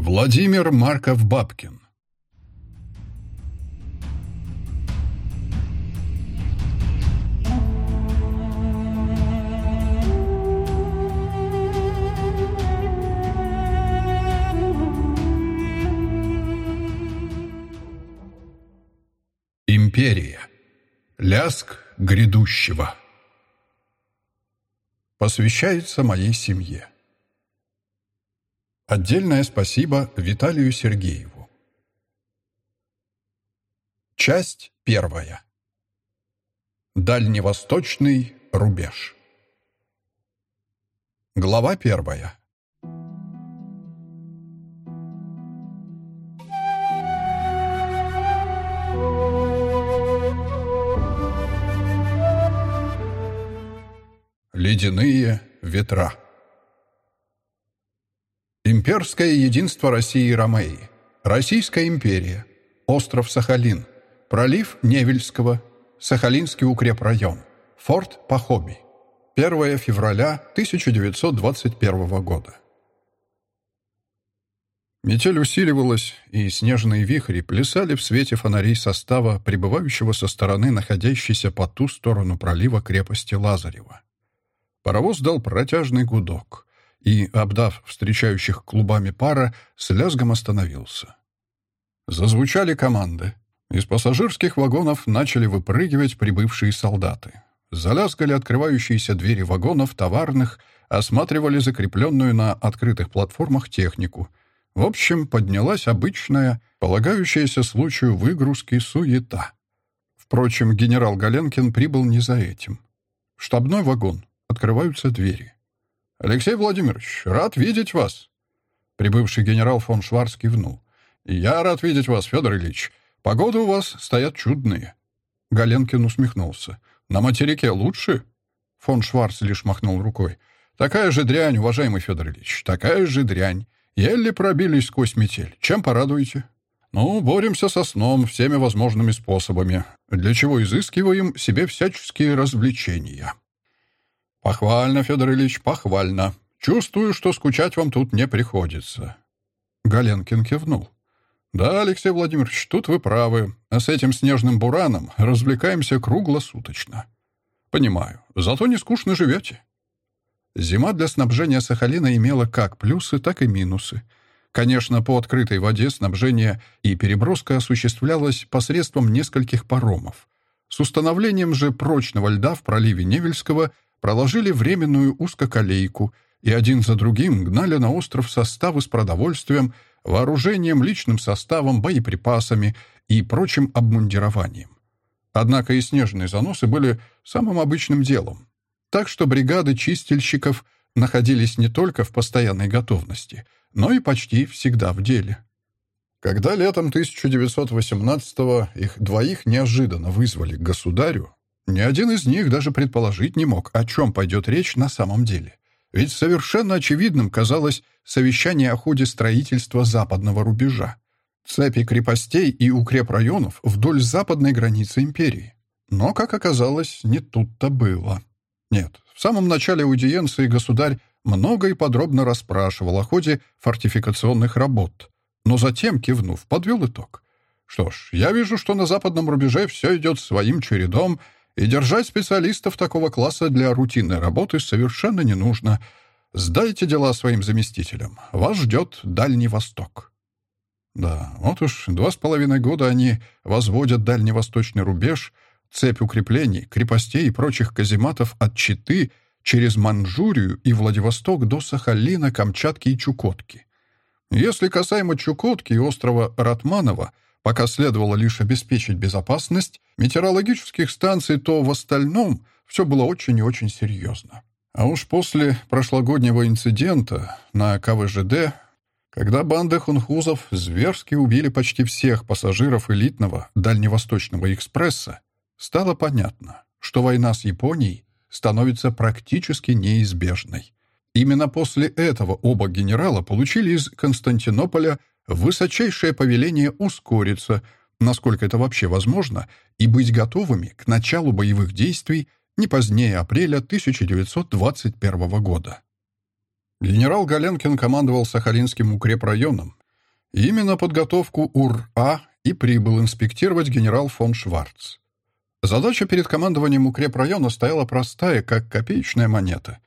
Владимир Марков-Бабкин Империя. Ляск грядущего. Посвящается моей семье. Отдельное спасибо Виталию Сергееву. Часть первая. Дальневосточный рубеж. Глава первая. Ледяные ветра. Имперское единство России и Ромеи. Российская империя. Остров Сахалин. Пролив Невельского. Сахалинский укрепрайон. Форт Пахоби. 1 февраля 1921 года. Метель усиливалась, и снежные вихри плясали в свете фонарей состава, прибывающего со стороны находящейся по ту сторону пролива крепости Лазарева. Паровоз дал протяжный гудок и, обдав встречающих клубами пара, с лязгом остановился. Зазвучали команды. Из пассажирских вагонов начали выпрыгивать прибывшие солдаты. Залязгали открывающиеся двери вагонов товарных, осматривали закрепленную на открытых платформах технику. В общем, поднялась обычная, полагающаяся случаю выгрузки суета. Впрочем, генерал Галенкин прибыл не за этим. Штабной вагон, Открываются двери. «Алексей Владимирович, рад видеть вас!» Прибывший генерал фон Шварц кивнул. «Я рад видеть вас, Федор Ильич. Погода у вас стоят чудные». Галенкин усмехнулся. «На материке лучше?» Фон Шварц лишь махнул рукой. «Такая же дрянь, уважаемый Федор Ильич, такая же дрянь. Еле пробились сквозь метель. Чем порадуете?» «Ну, боремся со сном всеми возможными способами, для чего изыскиваем себе всяческие развлечения». «Похвально, Федор Ильич, похвально. Чувствую, что скучать вам тут не приходится». Галенкин кивнул. «Да, Алексей Владимирович, тут вы правы. А с этим снежным бураном развлекаемся круглосуточно». «Понимаю. Зато не скучно живете». Зима для снабжения Сахалина имела как плюсы, так и минусы. Конечно, по открытой воде снабжение и переброска осуществлялось посредством нескольких паромов. С установлением же прочного льда в проливе Невельского – проложили временную узкоколейку и один за другим гнали на остров составы с продовольствием, вооружением, личным составом, боеприпасами и прочим обмундированием. Однако и снежные заносы были самым обычным делом. Так что бригады чистильщиков находились не только в постоянной готовности, но и почти всегда в деле. Когда летом 1918-го их двоих неожиданно вызвали к государю, ни один из них даже предположить не мог, о чем пойдет речь на самом деле. Ведь совершенно очевидным казалось совещание о ходе строительства западного рубежа, цепи крепостей и укрепрайонов вдоль западной границы империи. Но, как оказалось, не тут-то было. Нет, в самом начале аудиенции государь много и подробно расспрашивал о ходе фортификационных работ, но затем, кивнув, подвел итог. Что ж, я вижу, что на западном рубеже все идет своим чередом — и держать специалистов такого класса для рутинной работы совершенно не нужно. Сдайте дела своим заместителям. Вас ждет Дальний Восток. Да, вот уж два с половиной года они возводят дальневосточный рубеж, цепь укреплений, крепостей и прочих казематов от Читы через Манчжурию и Владивосток до Сахалина, Камчатки и Чукотки. Если касаемо Чукотки и острова Ратманова — Пока следовало лишь обеспечить безопасность метеорологических станций, то в остальном все было очень и очень серьезно. А уж после прошлогоднего инцидента на КВЖД, когда банда хунхузов зверски убили почти всех пассажиров элитного Дальневосточного экспресса, стало понятно, что война с Японией становится практически неизбежной. Именно после этого оба генерала получили из Константинополя высочайшее повеление ускориться, насколько это вообще возможно, и быть готовыми к началу боевых действий не позднее апреля 1921 года. Генерал Галенкин командовал Сахалинским укрепрайоном именно подготовку УРА и прибыл инспектировать генерал фон Шварц. Задача перед командованием укрепрайона стояла простая, как копеечная монета.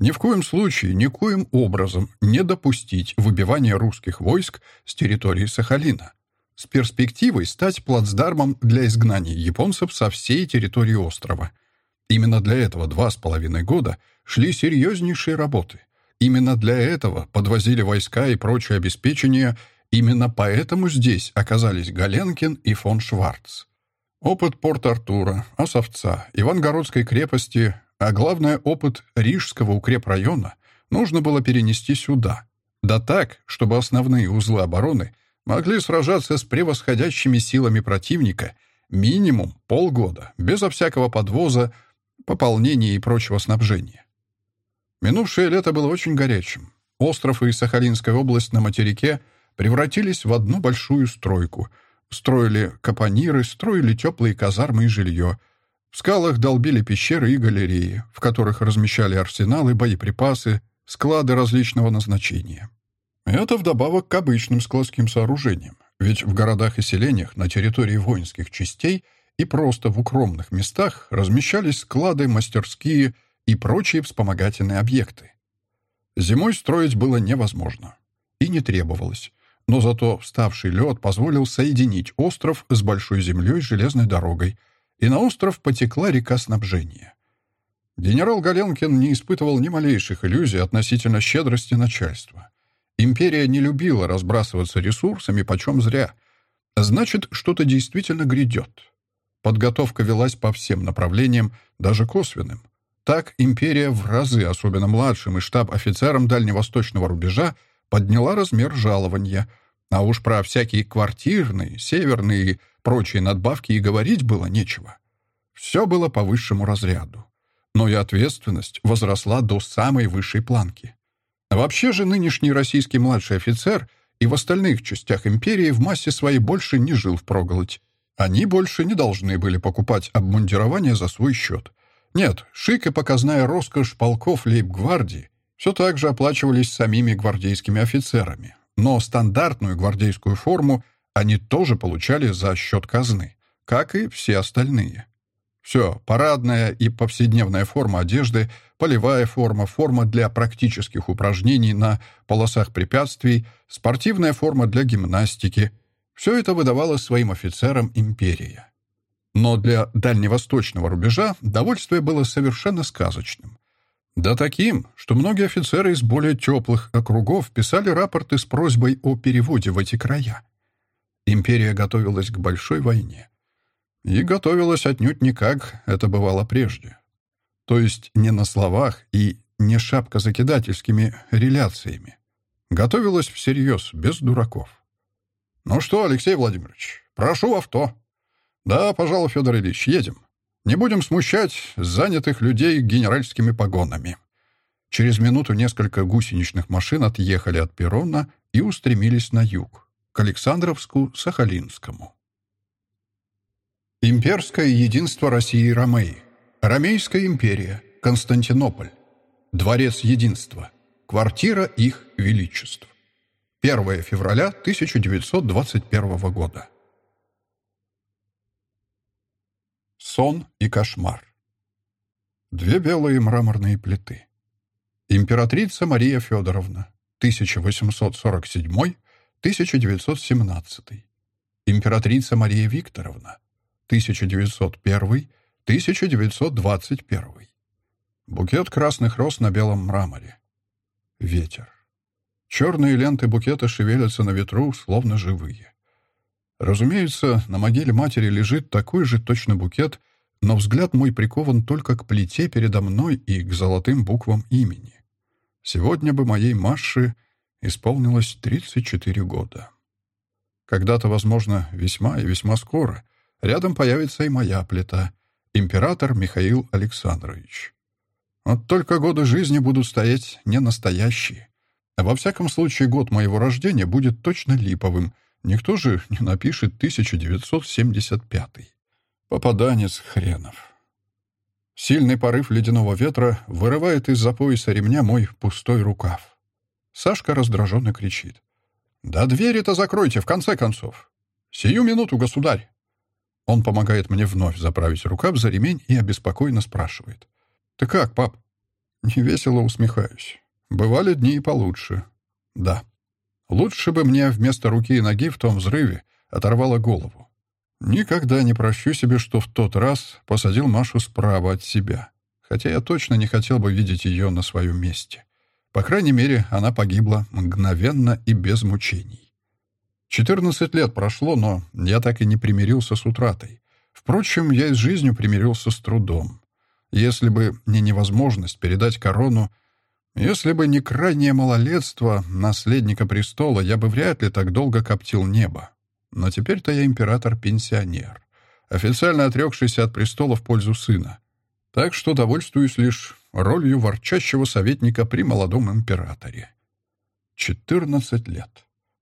Ни в коем случае, никоим образом не допустить выбивания русских войск с территории Сахалина с перспективой стать плацдармом для изгнания японцев со всей территории острова. Именно для этого два с половиной года шли серьезнейшие работы. Именно для этого подвозили войска и прочее обеспечение, именно поэтому здесь оказались Галенкин и фон Шварц. Опыт Порт-Артура, Осовца, Ивангородской крепости, а главное, опыт Рижского укрепрайона нужно было перенести сюда. Да так, чтобы основные узлы обороны могли сражаться с превосходящими силами противника минимум полгода, безо всякого подвоза, пополнения и прочего снабжения. Минувшее лето было очень горячим. Остров и Сахалинская область на материке превратились в одну большую стройку — Строили капониры, строили теплые казармы и жилье. В скалах долбили пещеры и галереи, в которых размещали арсеналы, боеприпасы, склады различного назначения. Это вдобавок к обычным складским сооружениям, ведь в городах и селениях на территории воинских частей и просто в укромных местах размещались склады, мастерские и прочие вспомогательные объекты. Зимой строить было невозможно и не требовалось но зато вставший лед позволил соединить остров с большой землей железной дорогой, и на остров потекла река снабжения. Генерал Галенкин не испытывал ни малейших иллюзий относительно щедрости начальства. Империя не любила разбрасываться ресурсами почем зря. Значит, что-то действительно грядет. Подготовка велась по всем направлениям, даже косвенным. Так империя в разы, особенно младшим и штаб-офицерам дальневосточного рубежа, подняла размер жалования — а уж про всякие квартирные, северные и прочие надбавки и говорить было нечего. Все было по высшему разряду. Но и ответственность возросла до самой высшей планки. Вообще же нынешний российский младший офицер и в остальных частях империи в массе своей больше не жил впроголодь. Они больше не должны были покупать обмундирование за свой счет. Нет, шик и показная роскошь полков лейб-гвардии все так же оплачивались самими гвардейскими офицерами, но стандартную гвардейскую форму они тоже получали за счет казны, как и все остальные. Все, парадная и повседневная форма одежды, полевая форма, форма для практических упражнений на полосах препятствий, спортивная форма для гимнастики — все это выдавало своим офицерам империя. Но для дальневосточного рубежа довольствие было совершенно сказочным. Да таким, что многие офицеры из более теплых округов писали рапорты с просьбой о переводе в эти края. Империя готовилась к большой войне. И готовилась отнюдь не как это бывало прежде. То есть не на словах и не шапкозакидательскими реляциями. Готовилась всерьез, без дураков. «Ну что, Алексей Владимирович, прошу авто». «Да, пожалуй, Федор Ильич, едем». Не будем смущать занятых людей генеральскими погонами. Через минуту несколько гусеничных машин отъехали от перрона и устремились на юг, к Александровску-Сахалинскому. Имперское единство России и Ромеи. Ромейская империя. Константинополь. Дворец единства. Квартира их величеств. 1 февраля 1921 года. Сон и кошмар. Две белые мраморные плиты. Императрица Мария Федоровна, 1847-1917. Императрица Мария Викторовна, 1901-1921. Букет красных роз на белом мраморе. Ветер. Черные ленты букета шевелятся на ветру, словно живые. Разумеется, на могиле матери лежит такой же точно букет, но взгляд мой прикован только к плите передо мной и к золотым буквам имени. Сегодня бы моей Маше исполнилось 34 года. Когда-то, возможно, весьма и весьма скоро, рядом появится и моя плита — император Михаил Александрович. Вот только годы жизни будут стоять не настоящие. Во всяком случае, год моего рождения будет точно липовым — Никто же не напишет 1975 Попаданец хренов. Сильный порыв ледяного ветра вырывает из-за пояса ремня мой пустой рукав. Сашка раздраженно кричит. «Да двери-то закройте, в конце концов!» «Сию минуту, государь!» Он помогает мне вновь заправить рукав за ремень и обеспокоенно спрашивает. «Ты как, пап?» Невесело усмехаюсь. Бывали дни и получше. Да. Лучше бы мне вместо руки и ноги в том взрыве оторвало голову. Никогда не прощу себе, что в тот раз посадил Машу справа от себя. Хотя я точно не хотел бы видеть ее на своем месте. По крайней мере, она погибла мгновенно и без мучений. Четырнадцать лет прошло, но я так и не примирился с утратой. Впрочем, я и с жизнью примирился с трудом. Если бы не невозможность передать корону, если бы не крайнее малолетство наследника престола, я бы вряд ли так долго коптил небо. Но теперь-то я император-пенсионер, официально отрекшийся от престола в пользу сына. Так что довольствуюсь лишь ролью ворчащего советника при молодом императоре. 14 лет.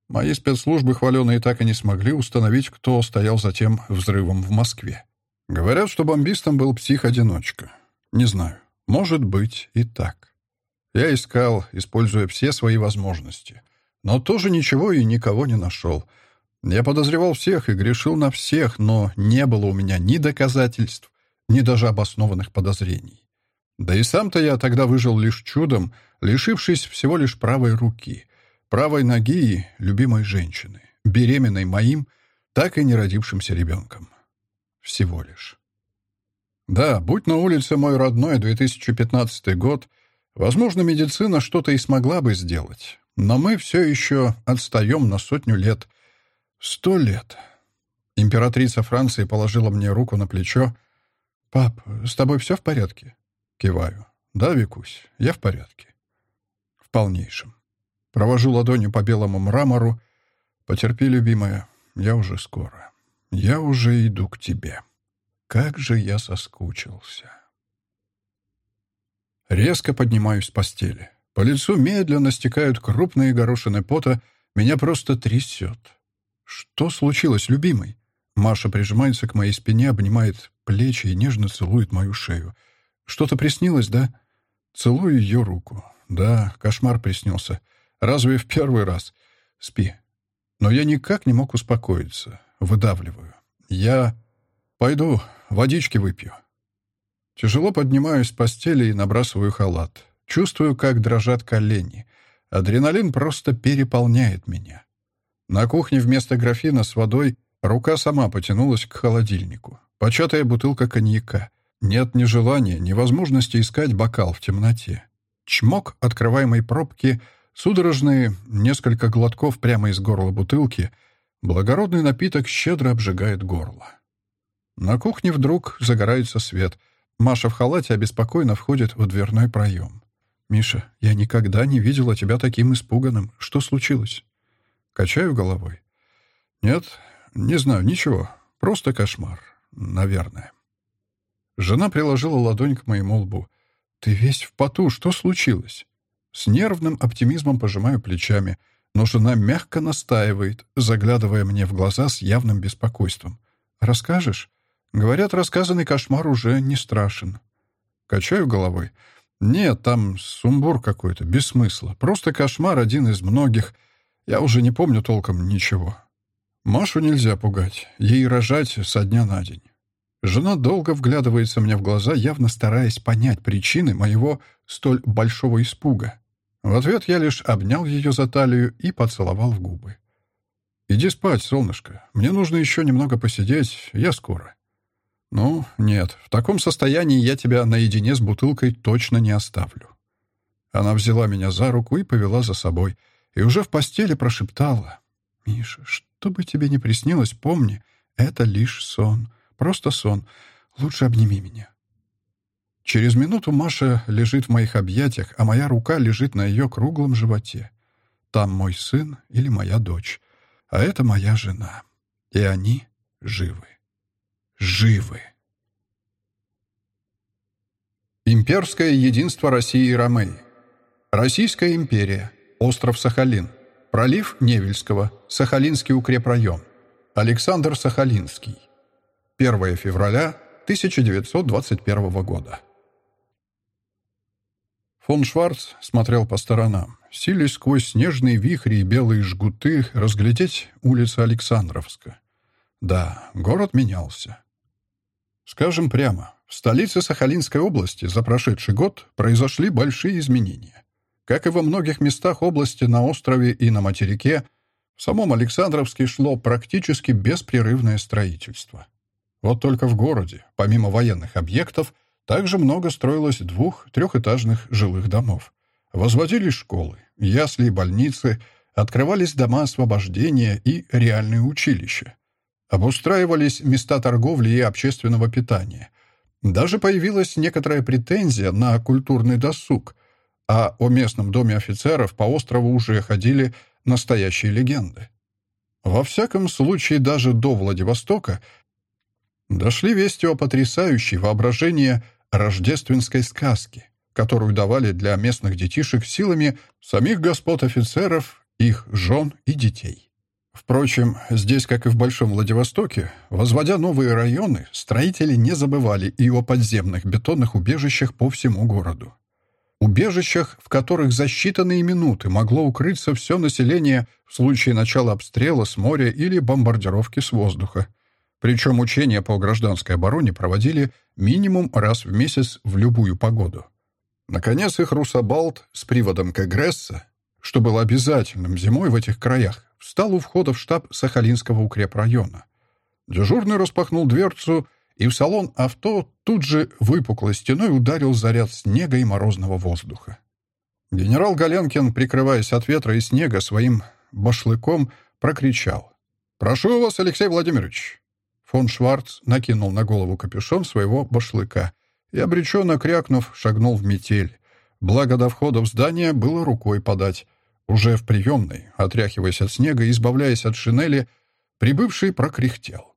Мои спецслужбы хваленые так и не смогли установить, кто стоял за тем взрывом в Москве. Говорят, что бомбистом был псих-одиночка. Не знаю. Может быть и так. Я искал, используя все свои возможности. Но тоже ничего и никого не нашел. Я подозревал всех и грешил на всех, но не было у меня ни доказательств, ни даже обоснованных подозрений. Да и сам-то я тогда выжил лишь чудом, лишившись всего лишь правой руки, правой ноги и любимой женщины, беременной моим, так и не родившимся ребенком. Всего лишь. Да, будь на улице мой родной 2015 год, возможно, медицина что-то и смогла бы сделать. Но мы все еще отстаем на сотню лет. Сто лет. Императрица Франции положила мне руку на плечо, «Пап, с тобой все в порядке?» Киваю. «Да, Викусь, я в порядке». «В полнейшем». Провожу ладонью по белому мрамору. «Потерпи, любимая, я уже скоро. Я уже иду к тебе. Как же я соскучился». Резко поднимаюсь с постели. По лицу медленно стекают крупные горошины пота. Меня просто трясет. «Что случилось, любимый?» Маша прижимается к моей спине, обнимает плечи и нежно целует мою шею. «Что-то приснилось, да?» Целую ее руку. «Да, кошмар приснился. Разве в первый раз? Спи». Но я никак не мог успокоиться. Выдавливаю. «Я пойду, водички выпью». Тяжело поднимаюсь с постели и набрасываю халат. Чувствую, как дрожат колени. Адреналин просто переполняет меня. На кухне вместо графина с водой Рука сама потянулась к холодильнику. Початая бутылка коньяка. Нет ни желания, ни возможности искать бокал в темноте. Чмок открываемой пробки, судорожные несколько глотков прямо из горла бутылки. Благородный напиток щедро обжигает горло. На кухне вдруг загорается свет. Маша в халате обеспокоенно входит в дверной проем. «Миша, я никогда не видела тебя таким испуганным. Что случилось?» Качаю головой. «Нет, не знаю, ничего. Просто кошмар. Наверное. Жена приложила ладонь к моему лбу. «Ты весь в поту. Что случилось?» С нервным оптимизмом пожимаю плечами, но жена мягко настаивает, заглядывая мне в глаза с явным беспокойством. «Расскажешь?» Говорят, рассказанный кошмар уже не страшен. Качаю головой. Нет, там сумбур какой-то, без смысла. Просто кошмар один из многих. Я уже не помню толком ничего. Машу нельзя пугать, ей рожать со дня на день. Жена долго вглядывается мне в глаза, явно стараясь понять причины моего столь большого испуга. В ответ я лишь обнял ее за талию и поцеловал в губы. «Иди спать, солнышко. Мне нужно еще немного посидеть. Я скоро». «Ну, нет, в таком состоянии я тебя наедине с бутылкой точно не оставлю». Она взяла меня за руку и повела за собой, и уже в постели прошептала. «Миша, что бы тебе ни приснилось, помни, это лишь сон. Просто сон. Лучше обними меня». Через минуту Маша лежит в моих объятиях, а моя рука лежит на ее круглом животе. Там мой сын или моя дочь. А это моя жена. И они живы. Живы. Имперское единство России и Ромеи. Российская империя. Остров Сахалин. Пролив Невельского. Сахалинский укрепрайон. Александр Сахалинский. 1 февраля 1921 года. Фон Шварц смотрел по сторонам, силясь сквозь снежные вихри и белые жгуты разглядеть улицу Александровска. Да, город менялся. Скажем прямо, в столице Сахалинской области за прошедший год произошли большие изменения. Как и во многих местах области на острове и на материке, в самом Александровске шло практически беспрерывное строительство. Вот только в городе, помимо военных объектов, также много строилось двух-трехэтажных жилых домов. Возводились школы, ясли и больницы, открывались дома освобождения и реальные училища. Обустраивались места торговли и общественного питания. Даже появилась некоторая претензия на культурный досуг, а о местном доме офицеров по острову уже ходили настоящие легенды. Во всяком случае, даже до Владивостока дошли вести о потрясающей воображение рождественской сказки, которую давали для местных детишек силами самих господ офицеров, их жен и детей. Впрочем, здесь, как и в Большом Владивостоке, возводя новые районы, строители не забывали и о подземных бетонных убежищах по всему городу. Убежищах, в которых за считанные минуты могло укрыться все население в случае начала обстрела с моря или бомбардировки с воздуха. Причем учения по гражданской обороне проводили минимум раз в месяц в любую погоду. Наконец их Русабалт с приводом Кэгресса, что было обязательным зимой в этих краях, встал у входа в штаб Сахалинского укрепрайона. Дежурный распахнул дверцу, и в салон авто тут же выпуклой стеной ударил заряд снега и морозного воздуха. Генерал Галенкин, прикрываясь от ветра и снега своим башлыком, прокричал. «Прошу вас, Алексей Владимирович!» Фон Шварц накинул на голову капюшон своего башлыка и, обреченно крякнув, шагнул в метель. Благо до входа в здание было рукой подать. Уже в приемной, отряхиваясь от снега и избавляясь от шинели, прибывший прокряхтел.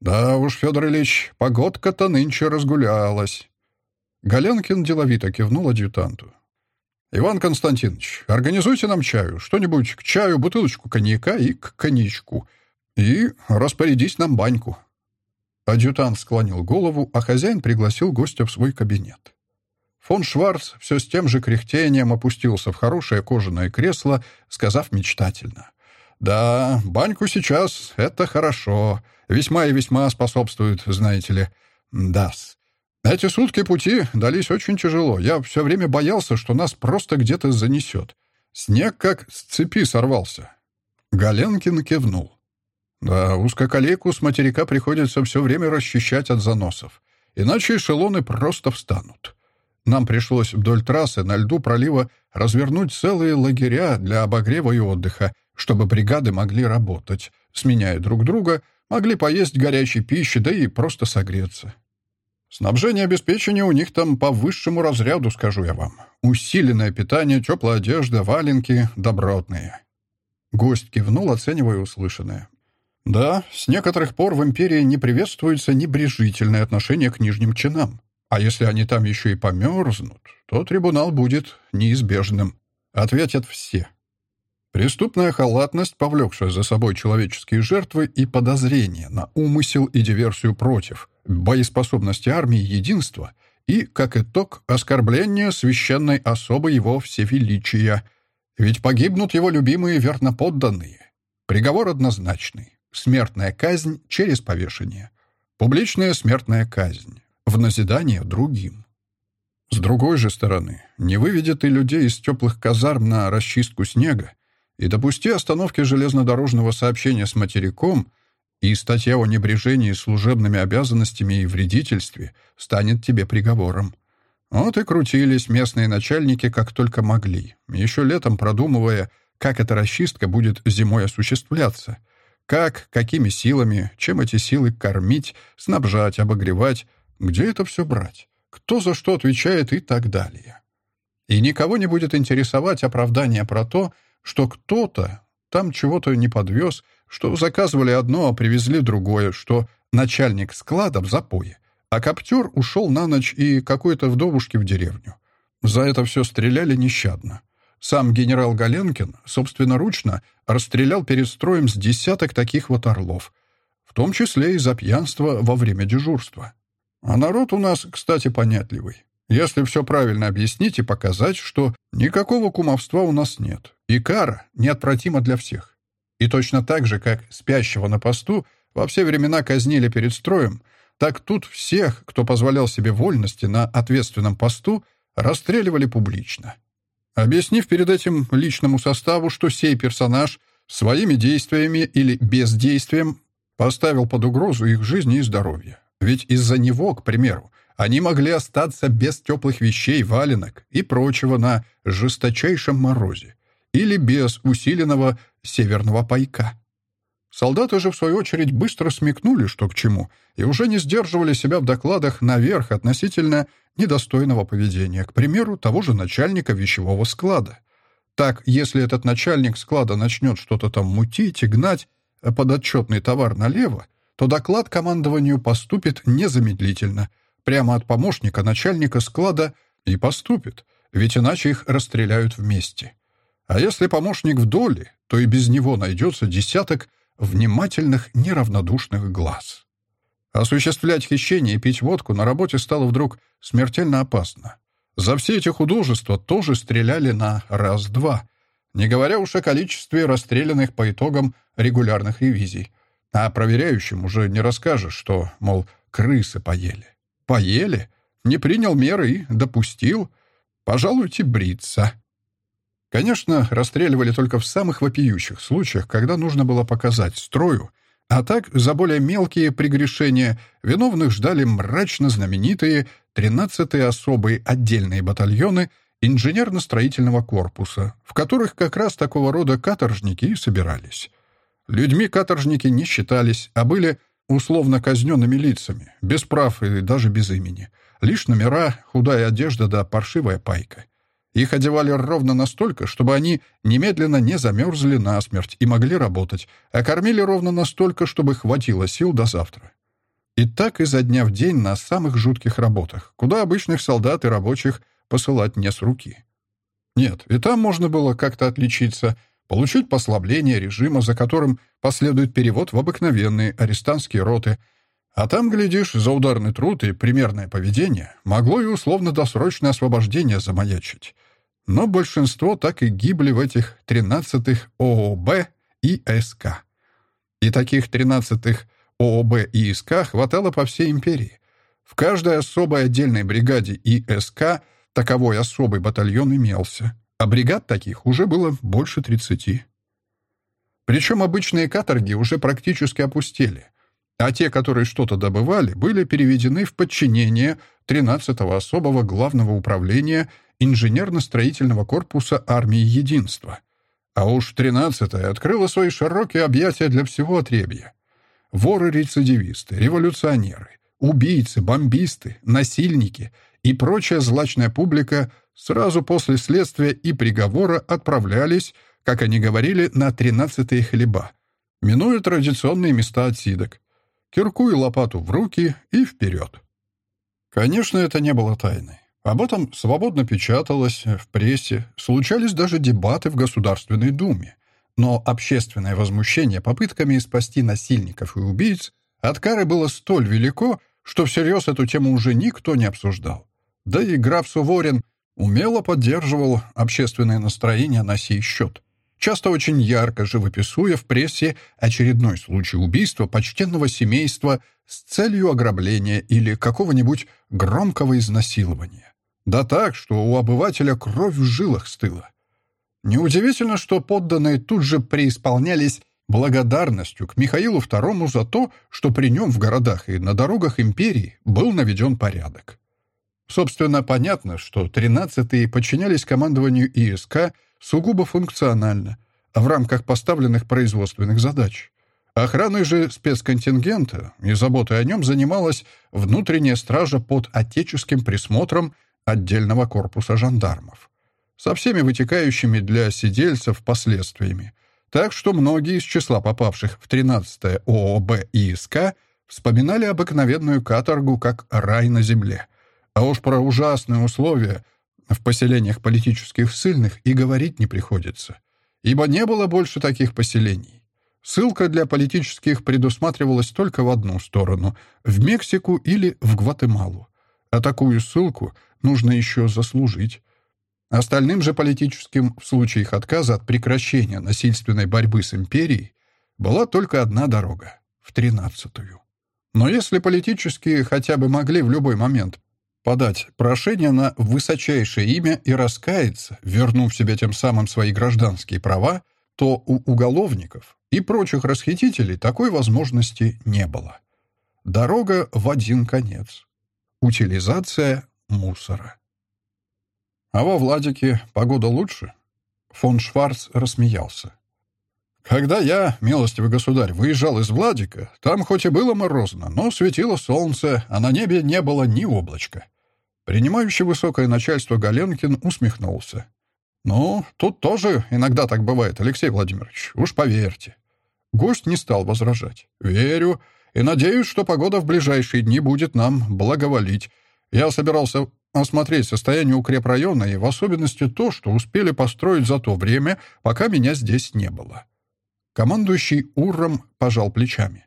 «Да уж, Федор Ильич, погодка-то нынче разгулялась». Галенкин деловито кивнул адъютанту. «Иван Константинович, организуйте нам чаю, что-нибудь к чаю, бутылочку коньяка и к коньячку. И распорядись нам баньку». Адъютант склонил голову, а хозяин пригласил гостя в свой кабинет. Фон Шварц все с тем же кряхтением опустился в хорошее кожаное кресло, сказав мечтательно. «Да, баньку сейчас — это хорошо. Весьма и весьма способствует, знаете ли. Дас. Эти сутки пути дались очень тяжело. Я все время боялся, что нас просто где-то занесет. Снег как с цепи сорвался». Галенкин кивнул. Да, узкоколейку с материка приходится все время расчищать от заносов. Иначе эшелоны просто встанут. Нам пришлось вдоль трассы на льду пролива развернуть целые лагеря для обогрева и отдыха, чтобы бригады могли работать, сменяя друг друга, могли поесть горячей пищи, да и просто согреться. Снабжение и у них там по высшему разряду, скажу я вам. Усиленное питание, теплая одежда, валенки добротные. Гость кивнул, оценивая услышанное. Да, с некоторых пор в империи не приветствуется небрежительное отношение к нижним чинам. А если они там еще и померзнут, то трибунал будет неизбежным. Ответят все. Преступная халатность, повлекшая за собой человеческие жертвы и подозрения на умысел и диверсию против, боеспособности армии единства и, как итог, оскорбление священной особы его всевеличия. Ведь погибнут его любимые верноподданные. Приговор однозначный. Смертная казнь через повешение. Публичная смертная казнь. В назидание другим. С другой же стороны, не выведет и людей из теплых казарм на расчистку снега, и допусти остановки железнодорожного сообщения с материком, и статья о небрежении служебными обязанностями и вредительстве станет тебе приговором. Вот и крутились местные начальники как только могли, еще летом продумывая, как эта расчистка будет зимой осуществляться — как, какими силами, чем эти силы кормить, снабжать, обогревать, где это все брать, кто за что отвечает и так далее. И никого не будет интересовать оправдание про то, что кто-то там чего-то не подвез, что заказывали одно, а привезли другое, что начальник склада в запое, а коптер ушел на ночь и какой-то вдовушки в деревню. За это все стреляли нещадно. Сам генерал Галенкин собственноручно расстрелял перед строем с десяток таких вот орлов, в том числе и за пьянство во время дежурства. А народ у нас, кстати, понятливый. Если все правильно объяснить и показать, что никакого кумовства у нас нет, и кара неотвратима для всех. И точно так же, как спящего на посту во все времена казнили перед строем, так тут всех, кто позволял себе вольности на ответственном посту, расстреливали публично. Объяснив перед этим личному составу, что сей персонаж своими действиями или бездействием поставил под угрозу их жизни и здоровье. Ведь из-за него, к примеру, они могли остаться без теплых вещей, валенок и прочего на жесточайшем морозе или без усиленного северного пайка. Солдаты же, в свою очередь, быстро смекнули, что к чему, и уже не сдерживали себя в докладах наверх относительно недостойного поведения, к примеру, того же начальника вещевого склада. Так, если этот начальник склада начнет что-то там мутить и гнать подотчетный товар налево, то доклад командованию поступит незамедлительно, прямо от помощника начальника склада и поступит, ведь иначе их расстреляют вместе. А если помощник в доле, то и без него найдется десяток внимательных, неравнодушных глаз. Осуществлять хищение и пить водку на работе стало вдруг смертельно опасно. За все эти художества тоже стреляли на раз-два, не говоря уж о количестве расстрелянных по итогам регулярных ревизий. А проверяющим уже не расскажешь, что, мол, крысы поели. Поели? Не принял меры и допустил? Пожалуйте бриться. Конечно, расстреливали только в самых вопиющих случаях, когда нужно было показать строю, а так за более мелкие прегрешения виновных ждали мрачно знаменитые 13-е особые отдельные батальоны инженерно-строительного корпуса, в которых как раз такого рода каторжники и собирались. Людьми каторжники не считались, а были условно казненными лицами, без прав и даже без имени. Лишь номера, худая одежда да паршивая пайка. Их одевали ровно настолько, чтобы они немедленно не замерзли насмерть и могли работать, а кормили ровно настолько, чтобы хватило сил до завтра. И так изо дня в день на самых жутких работах, куда обычных солдат и рабочих посылать не с руки. Нет, и там можно было как-то отличиться, получить послабление режима, за которым последует перевод в обыкновенные арестантские роты, а там, глядишь, за ударный труд и примерное поведение могло и условно-досрочное освобождение замаячить но большинство так и гибли в этих 13-х ООБ и СК. И таких 13-х ООБ и СК хватало по всей империи. В каждой особой отдельной бригаде и СК таковой особый батальон имелся, а бригад таких уже было больше 30. Причем обычные каторги уже практически опустели, а те, которые что-то добывали, были переведены в подчинение 13-го особого главного управления инженерно-строительного корпуса армии Единства. А уж 13-я открыла свои широкие объятия для всего отребья. Воры-рецидивисты, революционеры, убийцы, бомбисты, насильники и прочая злачная публика сразу после следствия и приговора отправлялись, как они говорили, на 13-е хлеба, минуя традиционные места отсидок. Кирку и лопату в руки и вперед. Конечно, это не было тайной. Об этом свободно печаталось в прессе, случались даже дебаты в Государственной Думе. Но общественное возмущение попытками спасти насильников и убийц от кары было столь велико, что всерьез эту тему уже никто не обсуждал. Да и граф Суворин умело поддерживал общественное настроение на сей счет, часто очень ярко живописуя в прессе очередной случай убийства почтенного семейства с целью ограбления или какого-нибудь громкого изнасилования. Да так, что у обывателя кровь в жилах стыла. Неудивительно, что подданные тут же преисполнялись благодарностью к Михаилу II за то, что при нем в городах и на дорогах империи был наведен порядок. Собственно, понятно, что 13-е подчинялись командованию ИСК сугубо функционально, в рамках поставленных производственных задач. Охраной же спецконтингента и заботой о нем занималась внутренняя стража под отеческим присмотром отдельного корпуса жандармов, со всеми вытекающими для сидельцев последствиями. Так что многие из числа попавших в 13-е ООБ ИСК вспоминали обыкновенную каторгу как рай на земле. А уж про ужасные условия в поселениях политических ссыльных и говорить не приходится, ибо не было больше таких поселений. Ссылка для политических предусматривалась только в одну сторону — в Мексику или в Гватемалу. А такую ссылку нужно еще заслужить. Остальным же политическим в случае их отказа от прекращения насильственной борьбы с империей была только одна дорога — в тринадцатую. Но если политические хотя бы могли в любой момент подать прошение на высочайшее имя и раскаяться, вернув себе тем самым свои гражданские права, то у уголовников и прочих расхитителей такой возможности не было. Дорога в один конец. Утилизация мусора. А во Владике погода лучше? Фон Шварц рассмеялся. Когда я, милостивый государь, выезжал из Владика, там хоть и было морозно, но светило солнце, а на небе не было ни облачка. Принимающий высокое начальство Галенкин усмехнулся. «Ну, тут тоже иногда так бывает, Алексей Владимирович, уж поверьте». Гость не стал возражать. «Верю и надеюсь, что погода в ближайшие дни будет нам благоволить. Я собирался осмотреть состояние укрепрайона и в особенности то, что успели построить за то время, пока меня здесь не было». Командующий Урром пожал плечами.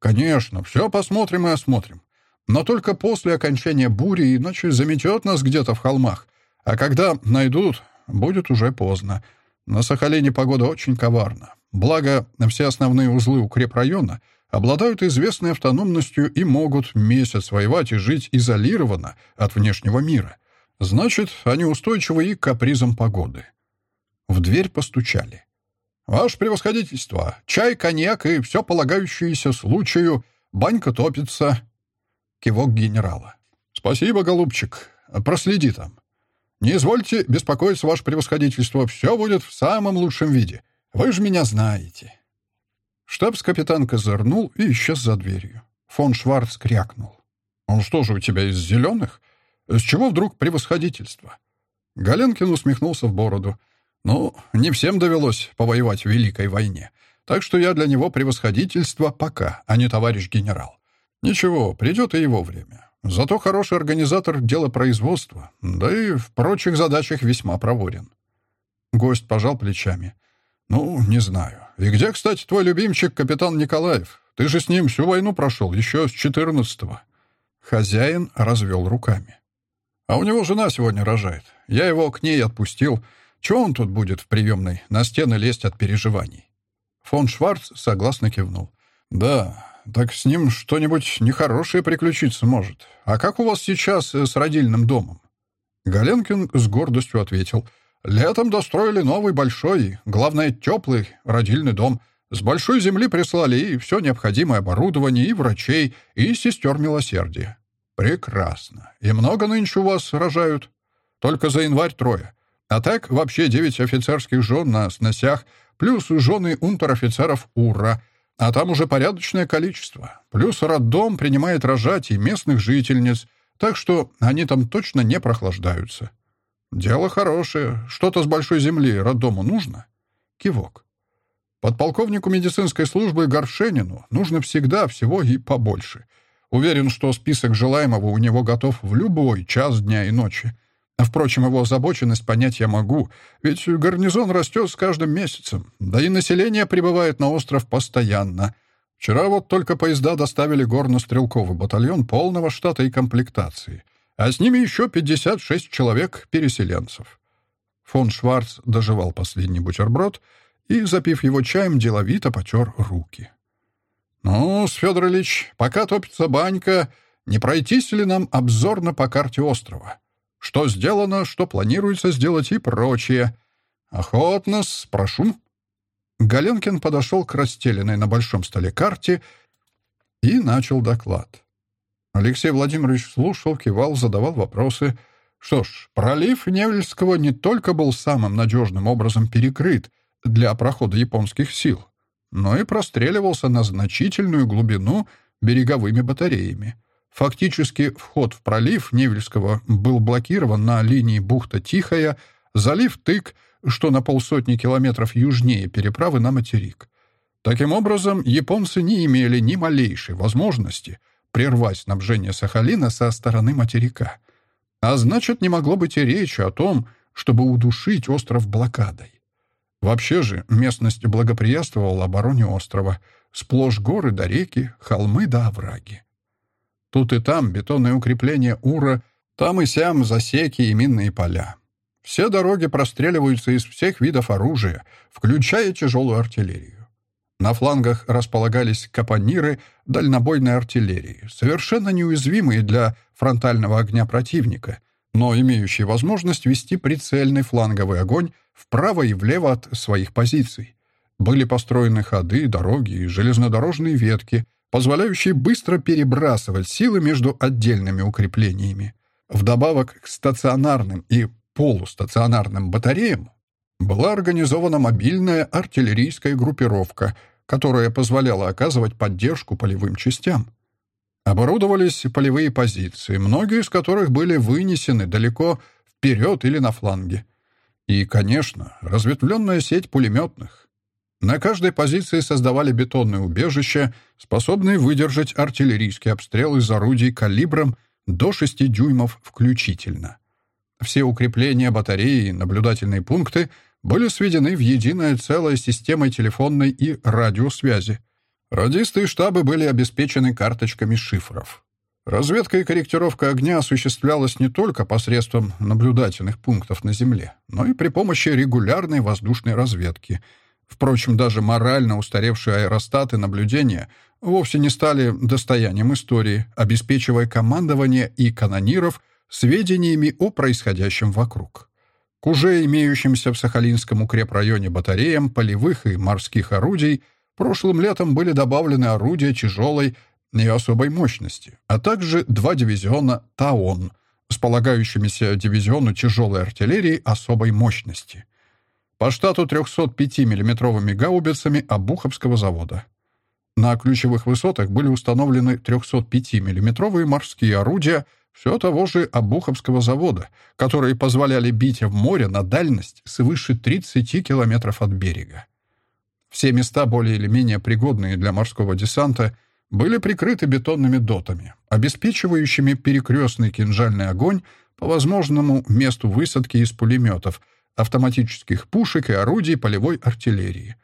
«Конечно, все посмотрим и осмотрим. Но только после окончания бури, иначе заметет нас где-то в холмах. А когда найдут, будет уже поздно. На Сахалине погода очень коварна. Благо, все основные узлы укрепрайона обладают известной автономностью и могут месяц воевать и жить изолированно от внешнего мира. Значит, они устойчивы и к капризам погоды. В дверь постучали. «Ваше превосходительство! Чай, коньяк и все полагающееся случаю. Банька топится». Кивок генерала. «Спасибо, голубчик. Проследи там. Не извольте беспокоиться, ваше превосходительство. Все будет в самом лучшем виде. Вы же меня знаете». Штабс-капитан козырнул и исчез за дверью. Фон Шварц крякнул. «Он что же у тебя из зеленых? С чего вдруг превосходительство?» Галенкин усмехнулся в бороду. Ну, не всем довелось повоевать в Великой войне, так что я для него превосходительство пока, а не товарищ генерал. Ничего, придет и его время. Зато хороший организатор дела производства, да и в прочих задачах весьма проворен. Гость пожал плечами. «Ну, не знаю. И где, кстати, твой любимчик, капитан Николаев? Ты же с ним всю войну прошел, еще с четырнадцатого». Хозяин развел руками. «А у него жена сегодня рожает. Я его к ней отпустил. Чего он тут будет в приемной на стены лезть от переживаний? Фон Шварц согласно кивнул. Да, так с ним что-нибудь нехорошее приключиться может. А как у вас сейчас э, с родильным домом? Галенкин с гордостью ответил. Летом достроили новый большой, главное, теплый родильный дом. С большой земли прислали и все необходимое оборудование, и врачей, и сестер милосердия. Прекрасно. И много нынче у вас рожают? Только за январь трое. А так вообще девять офицерских жен на сносях, плюс жены унтер-офицеров УРА, а там уже порядочное количество. Плюс роддом принимает рожать и местных жительниц, так что они там точно не прохлаждаются. Дело хорошее. Что-то с большой земли роддому нужно? Кивок. Подполковнику медицинской службы Горшенину нужно всегда всего и побольше. Уверен, что список желаемого у него готов в любой час дня и ночи. Впрочем, его озабоченность понять я могу, ведь гарнизон растет с каждым месяцем, да и население прибывает на остров постоянно. Вчера вот только поезда доставили горно-стрелковый батальон полного штата и комплектации, а с ними еще 56 человек-переселенцев. Фон Шварц доживал последний бутерброд и, запив его чаем, деловито потер руки. «Ну, Федор Ильич, пока топится банька, не пройтись ли нам обзорно по карте острова?» Что сделано, что планируется сделать и прочее. Охотно, спрошу. Галенкин подошел к расстеленной на большом столе карте и начал доклад. Алексей Владимирович слушал, кивал, задавал вопросы. Что ж, пролив Невельского не только был самым надежным образом перекрыт для прохода японских сил, но и простреливался на значительную глубину береговыми батареями. Фактически вход в пролив Невельского был блокирован на линии бухта Тихая, залив Тык, что на полсотни километров южнее переправы на материк. Таким образом, японцы не имели ни малейшей возможности прервать снабжение Сахалина со стороны материка. А значит, не могло быть и речи о том, чтобы удушить остров блокадой. Вообще же местность благоприятствовала обороне острова. Сплошь горы до реки, холмы до овраги. Тут и там бетонные укрепления Ура Там и сям засеки и минные поля. Все дороги простреливаются из всех видов оружия, включая тяжелую артиллерию. На флангах располагались капониры дальнобойной артиллерии, совершенно неуязвимые для фронтального огня противника, но имеющие возможность вести прицельный фланговый огонь вправо и влево от своих позиций. Были построены ходы, дороги и железнодорожные ветки, позволяющие быстро перебрасывать силы между отдельными укреплениями. Вдобавок к стационарным и полустационарным батареям была организована мобильная артиллерийская группировка, которая позволяла оказывать поддержку полевым частям. Оборудовались полевые позиции, многие из которых были вынесены далеко вперед или на фланге. И, конечно, разветвленная сеть пулеметных. На каждой позиции создавали бетонные убежища, способные выдержать артиллерийский обстрел из орудий калибром до 6 дюймов включительно. Все укрепления батареи и наблюдательные пункты были сведены в единое целое системой телефонной и радиосвязи. Радисты и штабы были обеспечены карточками шифров. Разведка и корректировка огня осуществлялась не только посредством наблюдательных пунктов на Земле, но и при помощи регулярной воздушной разведки. Впрочем, даже морально устаревшие аэростаты наблюдения вовсе не стали достоянием истории, обеспечивая командование и канониров сведениями о происходящем вокруг. К уже имеющимся в Сахалинском укрепрайоне батареям полевых и морских орудий прошлым летом были добавлены орудия тяжелой и особой мощности, а также два дивизиона «Таон» с полагающимися дивизиону тяжелой артиллерии особой мощности. По штату 305 миллиметровыми гаубицами Обуховского завода. На ключевых высотах были установлены 305 миллиметровые морские орудия все того же Обуховского завода, которые позволяли бить в море на дальность свыше 30 километров от берега. Все места, более или менее пригодные для морского десанта, были прикрыты бетонными дотами, обеспечивающими перекрестный кинжальный огонь по возможному месту высадки из пулеметов, автоматических пушек и орудий полевой артиллерии.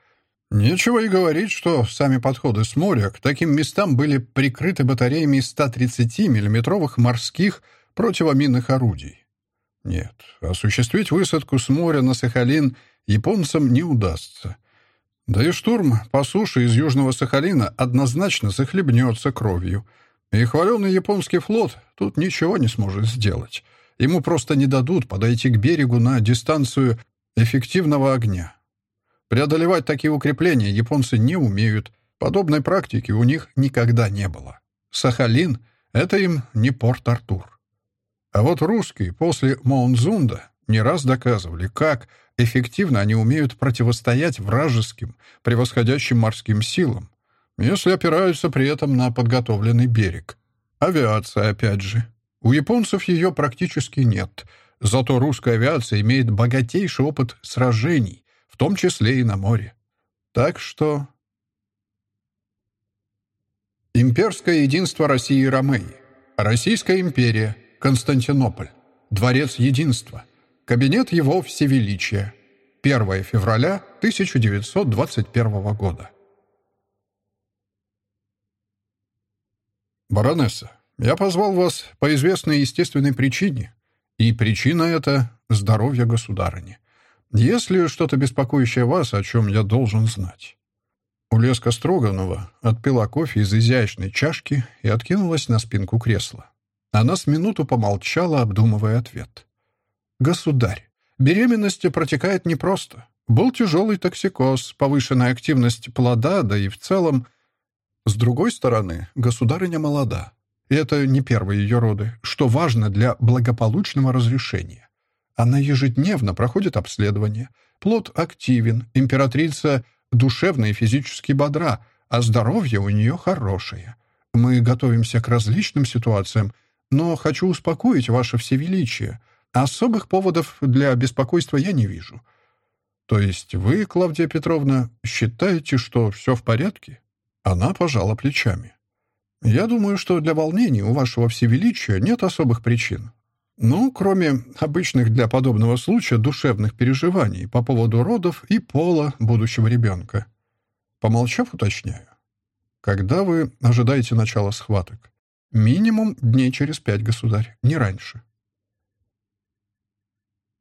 Нечего и говорить, что сами подходы с моря к таким местам были прикрыты батареями 130 миллиметровых морских противоминных орудий. Нет, осуществить высадку с моря на Сахалин японцам не удастся — да и штурм по суше из Южного Сахалина однозначно захлебнется кровью. И хваленый японский флот тут ничего не сможет сделать. Ему просто не дадут подойти к берегу на дистанцию эффективного огня. Преодолевать такие укрепления японцы не умеют. Подобной практики у них никогда не было. Сахалин — это им не Порт-Артур. А вот русские после Моунзунда не раз доказывали, как эффективно они умеют противостоять вражеским, превосходящим морским силам, если опираются при этом на подготовленный берег. Авиация, опять же. У японцев ее практически нет, зато русская авиация имеет богатейший опыт сражений, в том числе и на море. Так что... Имперское единство России и Ромеи. Российская империя. Константинополь. Дворец единства. Кабинет его всевеличия. 1 февраля 1921 года. Баронесса, я позвал вас по известной естественной причине. И причина эта — здоровье государыни. Есть ли что-то беспокоящее вас, о чем я должен знать?» Улеска Строганова отпила кофе из изящной чашки и откинулась на спинку кресла. Она с минуту помолчала, обдумывая ответ. Государь, беременность протекает непросто. Был тяжелый токсикоз, повышенная активность плода, да и в целом... С другой стороны, государыня молода. Это не первые ее роды, что важно для благополучного разрешения. Она ежедневно проходит обследование. Плод активен, императрица душевно и физически бодра, а здоровье у нее хорошее. Мы готовимся к различным ситуациям, но хочу успокоить ваше всевеличие. Особых поводов для беспокойства я не вижу. То есть вы, Клавдия Петровна, считаете, что все в порядке? Она пожала плечами. Я думаю, что для волнений у вашего всевеличия нет особых причин. Ну, кроме обычных для подобного случая душевных переживаний по поводу родов и пола будущего ребенка. Помолчав, уточняю. Когда вы ожидаете начала схваток? Минимум дней через пять, государь, не раньше.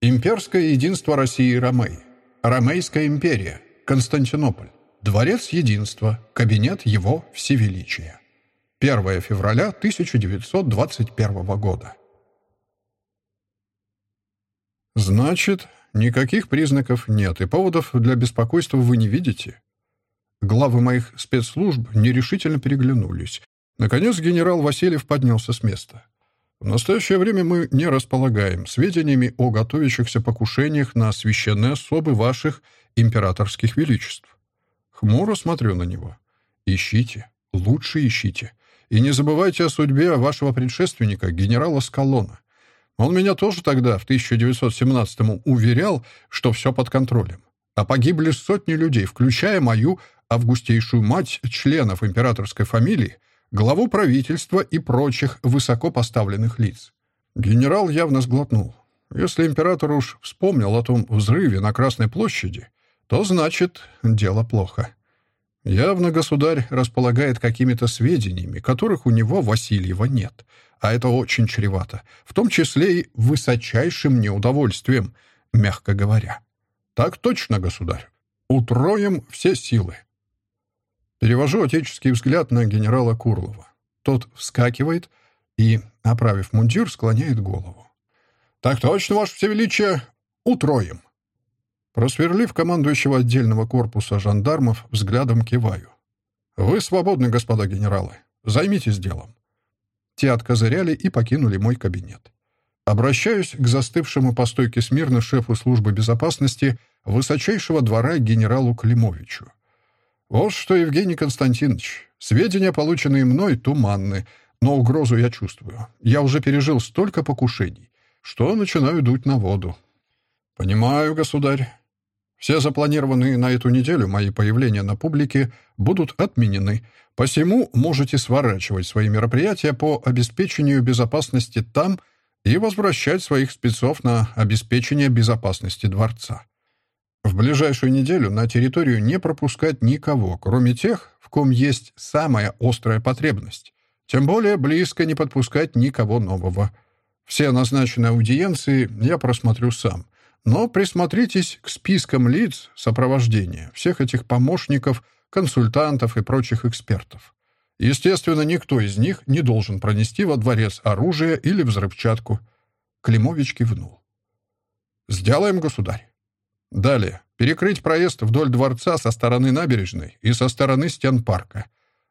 Имперское единство России и Ромей. Ромейская империя. Константинополь. Дворец единства. Кабинет его всевеличия. 1 февраля 1921 года. Значит, никаких признаков нет, и поводов для беспокойства вы не видите? Главы моих спецслужб нерешительно переглянулись. Наконец генерал Васильев поднялся с места. В настоящее время мы не располагаем сведениями о готовящихся покушениях на священные особы ваших императорских величеств. Хмуро смотрю на него. Ищите, лучше ищите. И не забывайте о судьбе вашего предшественника, генерала Скалона. Он меня тоже тогда, в 1917-му, уверял, что все под контролем. А погибли сотни людей, включая мою августейшую мать членов императорской фамилии, главу правительства и прочих высокопоставленных лиц. Генерал явно сглотнул. Если император уж вспомнил о том взрыве на Красной площади, то значит, дело плохо. Явно государь располагает какими-то сведениями, которых у него, Васильева, нет. А это очень чревато, в том числе и высочайшим неудовольствием, мягко говоря. Так точно, государь. Утроим все силы. Перевожу отеческий взгляд на генерала Курлова. Тот вскакивает и, оправив мундир, склоняет голову. «Так точно, Ваше Всевеличие, утроим!» Просверлив командующего отдельного корпуса жандармов, взглядом киваю. «Вы свободны, господа генералы. Займитесь делом». Те откозыряли и покинули мой кабинет. Обращаюсь к застывшему по стойке смирно шефу службы безопасности высочайшего двора генералу Климовичу. Вот что, Евгений Константинович, сведения, полученные мной, туманны, но угрозу я чувствую. Я уже пережил столько покушений, что начинаю дуть на воду. Понимаю, государь. Все запланированные на эту неделю мои появления на публике будут отменены, посему можете сворачивать свои мероприятия по обеспечению безопасности там и возвращать своих спецов на обеспечение безопасности дворца. В ближайшую неделю на территорию не пропускать никого, кроме тех, в ком есть самая острая потребность. Тем более близко не подпускать никого нового. Все назначенные аудиенции я просмотрю сам. Но присмотритесь к спискам лиц сопровождения, всех этих помощников, консультантов и прочих экспертов. Естественно, никто из них не должен пронести во дворец оружие или взрывчатку. Климович кивнул. «Сделаем, государь». Далее. Перекрыть проезд вдоль дворца со стороны набережной и со стороны стен парка.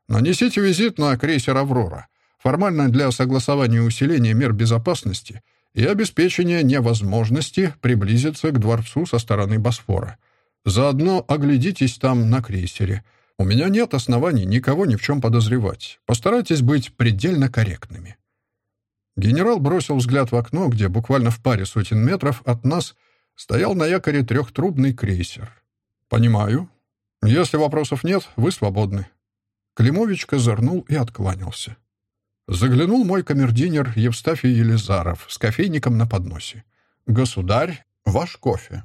Нанесите визит на крейсер «Аврора», формально для согласования усиления мер безопасности и обеспечения невозможности приблизиться к дворцу со стороны Босфора. Заодно оглядитесь там на крейсере. У меня нет оснований никого ни в чем подозревать. Постарайтесь быть предельно корректными. Генерал бросил взгляд в окно, где буквально в паре сотен метров от нас – стоял на якоре трехтрубный крейсер. «Понимаю. Если вопросов нет, вы свободны». Климович козырнул и откланялся. Заглянул мой камердинер Евстафий Елизаров с кофейником на подносе. «Государь, ваш кофе».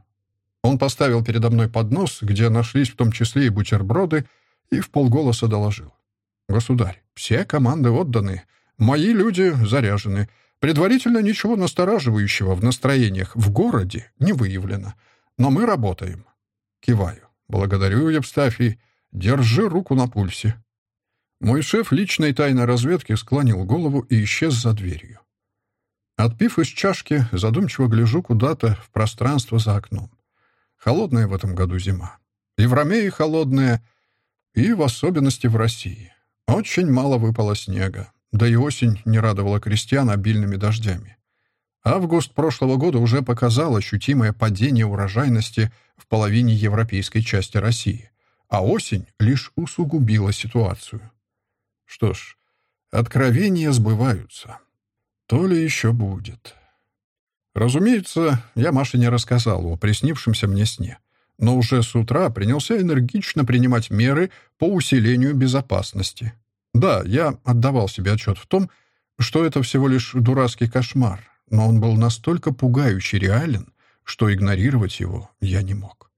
Он поставил передо мной поднос, где нашлись в том числе и бутерброды, и в полголоса доложил. «Государь, все команды отданы, мои люди заряжены, Предварительно ничего настораживающего в настроениях в городе не выявлено. Но мы работаем. Киваю. Благодарю, Евстафий. Держи руку на пульсе. Мой шеф личной тайной разведки склонил голову и исчез за дверью. Отпив из чашки, задумчиво гляжу куда-то в пространство за окном. Холодная в этом году зима. И в Ромее холодная, и в особенности в России. Очень мало выпало снега. Да и осень не радовала крестьян обильными дождями. Август прошлого года уже показал ощутимое падение урожайности в половине европейской части России, а осень лишь усугубила ситуацию. Что ж, откровения сбываются. То ли еще будет. Разумеется, я Маше не рассказал о приснившемся мне сне, но уже с утра принялся энергично принимать меры по усилению безопасности. Да, я отдавал себе отчет в том, что это всего лишь дурацкий кошмар, но он был настолько пугающе реален, что игнорировать его я не мог.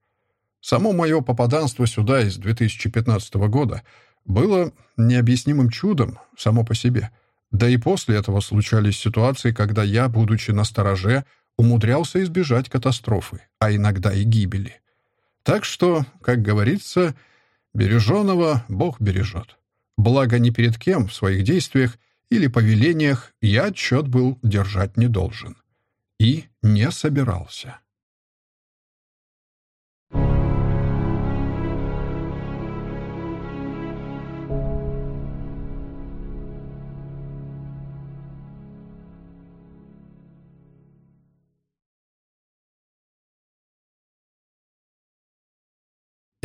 Само мое попаданство сюда из 2015 года было необъяснимым чудом само по себе. Да и после этого случались ситуации, когда я, будучи на стороже, умудрялся избежать катастрофы, а иногда и гибели. Так что, как говорится, береженого Бог бережет. Благо ни перед кем в своих действиях или повелениях я отчет был держать не должен. И не собирался.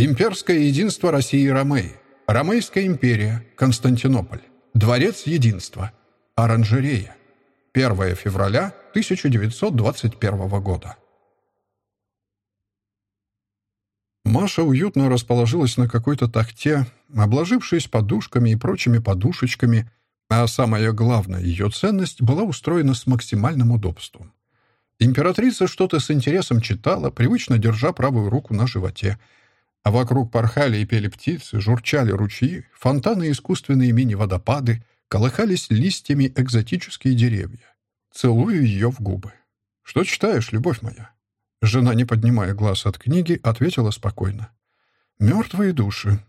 Имперское единство России и Ромеи. Ромейская империя. Константинополь. Дворец единства. Оранжерея. 1 февраля 1921 года. Маша уютно расположилась на какой-то тахте, обложившись подушками и прочими подушечками, а самая главная ее ценность была устроена с максимальным удобством. Императрица что-то с интересом читала, привычно держа правую руку на животе — а вокруг порхали и пели птицы, журчали ручьи, фонтаны искусственные мини-водопады, колыхались листьями экзотические деревья. Целую ее в губы. «Что читаешь, любовь моя?» Жена, не поднимая глаз от книги, ответила спокойно. «Мертвые души».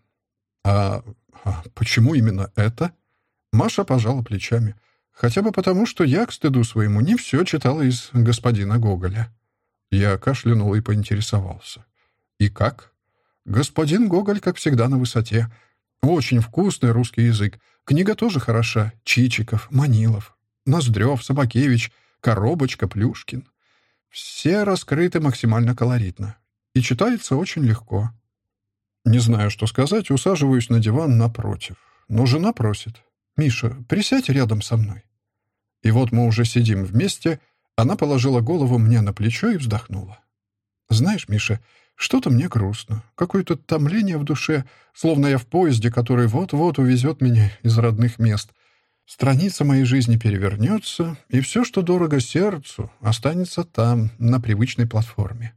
«А, а почему именно это?» Маша пожала плечами. «Хотя бы потому, что я, к стыду своему, не все читала из господина Гоголя». Я кашлянул и поинтересовался. «И как?» Господин Гоголь, как всегда, на высоте. Очень вкусный русский язык. Книга тоже хороша. Чичиков, Манилов, Ноздрев, Собакевич, Коробочка, Плюшкин. Все раскрыты максимально колоритно. И читается очень легко. Не знаю, что сказать, усаживаюсь на диван напротив. Но жена просит. «Миша, присядь рядом со мной». И вот мы уже сидим вместе. Она положила голову мне на плечо и вздохнула. «Знаешь, Миша, что-то мне грустно, какое-то томление в душе, словно я в поезде, который вот-вот увезет меня из родных мест. Страница моей жизни перевернется, и все, что дорого сердцу, останется там, на привычной платформе.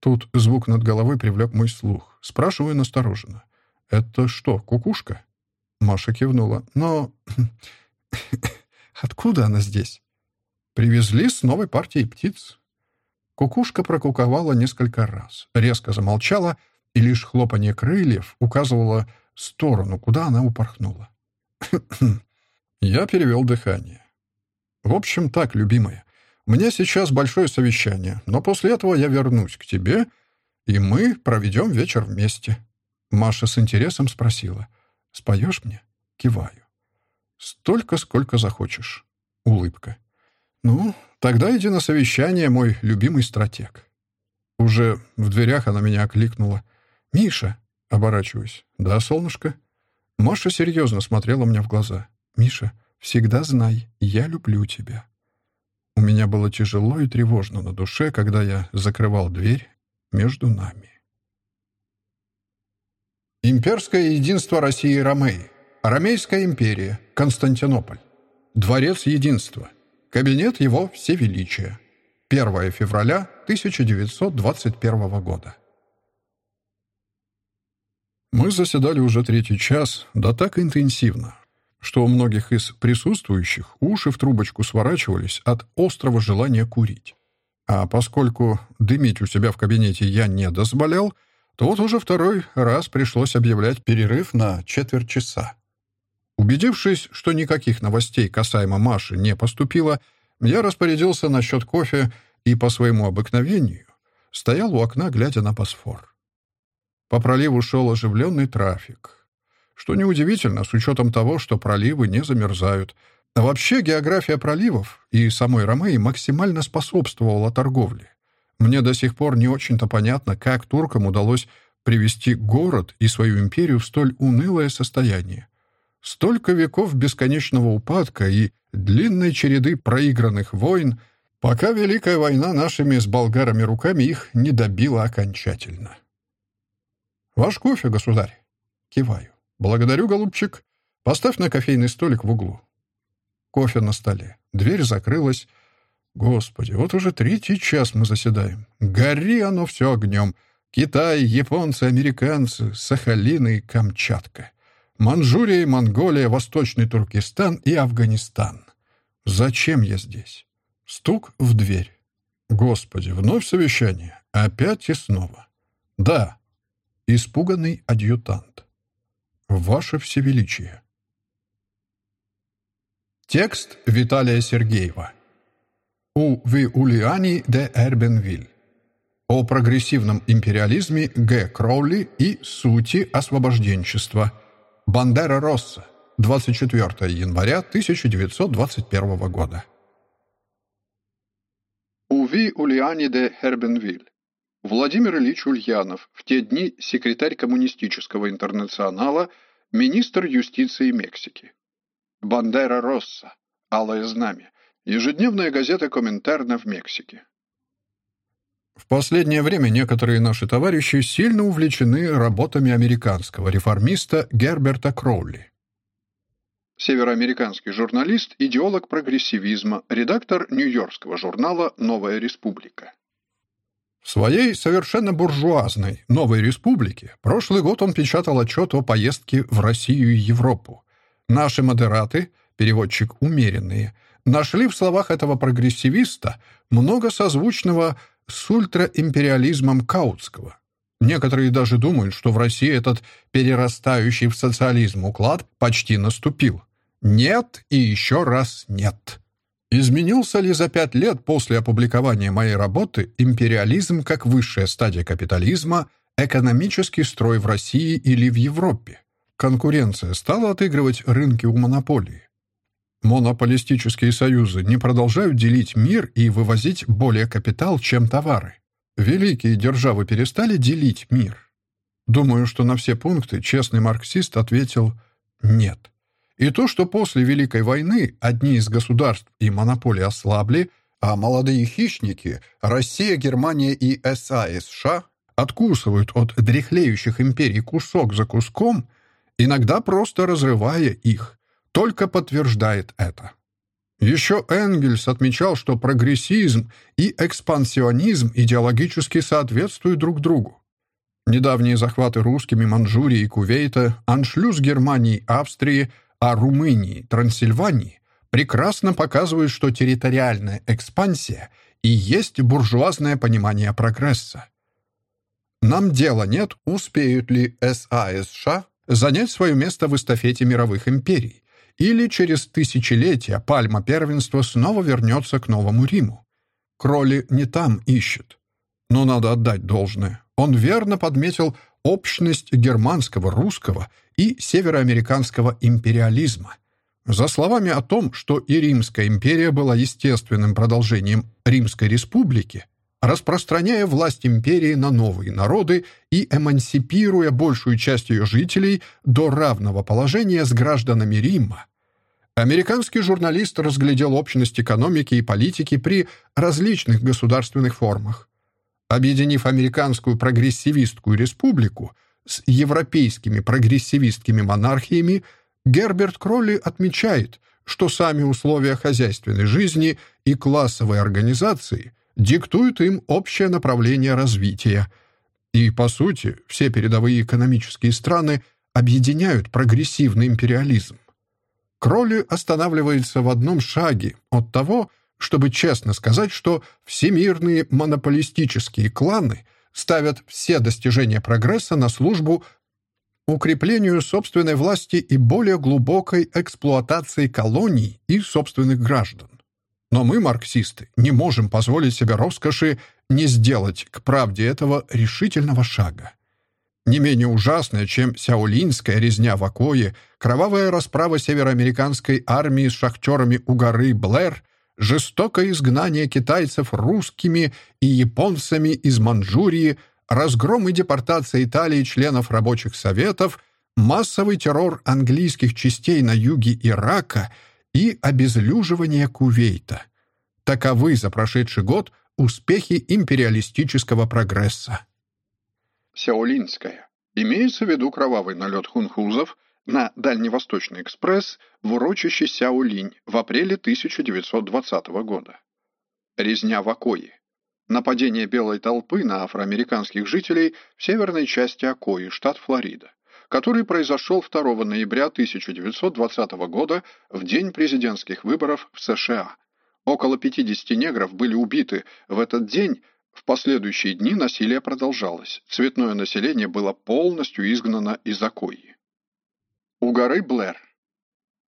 Тут звук над головой привлек мой слух. Спрашиваю настороженно. «Это что, кукушка?» Маша кивнула. «Но... откуда она здесь?» «Привезли с новой партией птиц. Кукушка прокуковала несколько раз, резко замолчала, и лишь хлопанье крыльев указывало сторону, куда она упорхнула. Я перевел дыхание. «В общем, так, любимая, меня сейчас большое совещание, но после этого я вернусь к тебе, и мы проведем вечер вместе». Маша с интересом спросила. «Споешь мне?» Киваю. «Столько, сколько захочешь». Улыбка. «Ну, тогда иди на совещание, мой любимый стратег». Уже в дверях она меня окликнула. «Миша!» — оборачиваюсь. «Да, солнышко?» Маша серьезно смотрела мне в глаза. «Миша, всегда знай, я люблю тебя». У меня было тяжело и тревожно на душе, когда я закрывал дверь между нами. Имперское единство России и Ромеи. Ромейская империя. Константинополь. Дворец единства. Кабинет его всевеличия. 1 февраля 1921 года. Мы заседали уже третий час, да так интенсивно, что у многих из присутствующих уши в трубочку сворачивались от острого желания курить. А поскольку дымить у себя в кабинете я не дозволял, то вот уже второй раз пришлось объявлять перерыв на четверть часа. Убедившись, что никаких новостей касаемо Маши не поступило, я распорядился насчет кофе и по своему обыкновению стоял у окна, глядя на Босфор. По проливу шел оживленный трафик. Что неудивительно, с учетом того, что проливы не замерзают. А вообще география проливов и самой Ромеи максимально способствовала торговле. Мне до сих пор не очень-то понятно, как туркам удалось привести город и свою империю в столь унылое состояние. Столько веков бесконечного упадка и длинной череды проигранных войн, пока Великая война нашими с болгарами руками их не добила окончательно. «Ваш кофе, государь?» Киваю. «Благодарю, голубчик. Поставь на кофейный столик в углу». Кофе на столе. Дверь закрылась. Господи, вот уже третий час мы заседаем. Гори оно все огнем. Китай, японцы, американцы, Сахалин и Камчатка. Манчжурия Монголия, Восточный Туркестан и Афганистан. Зачем я здесь? Стук в дверь. Господи, вновь совещание. Опять и снова. Да. Испуганный адъютант. Ваше Всевеличие. Текст Виталия Сергеева. У Виулиани де Эрбенвиль. О прогрессивном империализме Г. Кроули и сути освобожденчества. Бандера Росса. 24 января 1921 года. Уви Ульяни де Хербенвиль. Владимир Ильич Ульянов, в те дни секретарь Коммунистического интернационала, министр юстиции Мексики. Бандера Росса. Алое знамя. Ежедневная газета Коминтерна в Мексике. В последнее время некоторые наши товарищи сильно увлечены работами американского реформиста Герберта Кроули североамериканский журналист, идеолог прогрессивизма, редактор нью-йоркского журнала «Новая республика». В своей совершенно буржуазной «Новой республике» прошлый год он печатал отчет о поездке в Россию и Европу. Наши модераты, переводчик «умеренные», нашли в словах этого прогрессивиста много созвучного с ультраимпериализмом Каутского. Некоторые даже думают, что в России этот перерастающий в социализм уклад почти наступил. Нет и еще раз нет. Изменился ли за пять лет после опубликования моей работы империализм как высшая стадия капитализма, экономический строй в России или в Европе? Конкуренция стала отыгрывать рынки у монополии. Монополистические союзы не продолжают делить мир и вывозить более капитал, чем товары. Великие державы перестали делить мир. Думаю, что на все пункты честный марксист ответил «нет». И то, что после Великой войны одни из государств и монополии ослабли, а молодые хищники, Россия, Германия и СА и США, откусывают от дряхлеющих империй кусок за куском, иногда просто разрывая их, только подтверждает это. Еще Энгельс отмечал, что прогрессизм и экспансионизм идеологически соответствуют друг другу. Недавние захваты русскими Манчжурии и Кувейта, аншлюз Германии, Австрии – а Румынии, Трансильвании прекрасно показывают, что территориальная экспансия и есть буржуазное понимание прогресса. Нам дела нет, успеют ли СА и США занять свое место в эстафете мировых империй, или через тысячелетия пальма первенства снова вернется к Новому Риму. Кроли не там ищет. Но надо отдать должное. Он верно подметил общность германского, русского и североамериканского империализма. За словами о том, что и Римская империя была естественным продолжением Римской республики, распространяя власть империи на новые народы и эмансипируя большую часть ее жителей до равного положения с гражданами Рима, американский журналист разглядел общность экономики и политики при различных государственных формах. Объединив американскую прогрессивистскую республику с европейскими прогрессивистскими монархиями, Герберт Кролли отмечает, что сами условия хозяйственной жизни и классовой организации диктуют им общее направление развития. И, по сути, все передовые экономические страны объединяют прогрессивный империализм. Кролли останавливается в одном шаге от того, чтобы честно сказать, что всемирные монополистические кланы ставят все достижения прогресса на службу укреплению собственной власти и более глубокой эксплуатации колоний и собственных граждан. Но мы, марксисты, не можем позволить себе роскоши не сделать к правде этого решительного шага. Не менее ужасная, чем сяолинская резня в Акое, кровавая расправа североамериканской армии с шахтерами у горы Блэр жестокое изгнание китайцев русскими и японцами из Манчжурии, разгром и депортация Италии членов рабочих советов, массовый террор английских частей на юге Ирака и обезлюживание Кувейта. Таковы за прошедший год успехи империалистического прогресса. Сяолинская. Имеется в виду кровавый налет хунхузов – на Дальневосточный экспресс в урочище Сяолинь в апреле 1920 года. Резня в Акое. Нападение белой толпы на афроамериканских жителей в северной части Акои, штат Флорида, который произошел 2 ноября 1920 года в день президентских выборов в США. Около 50 негров были убиты в этот день. В последующие дни насилие продолжалось. Цветное население было полностью изгнано из Акои. У горы Блэр.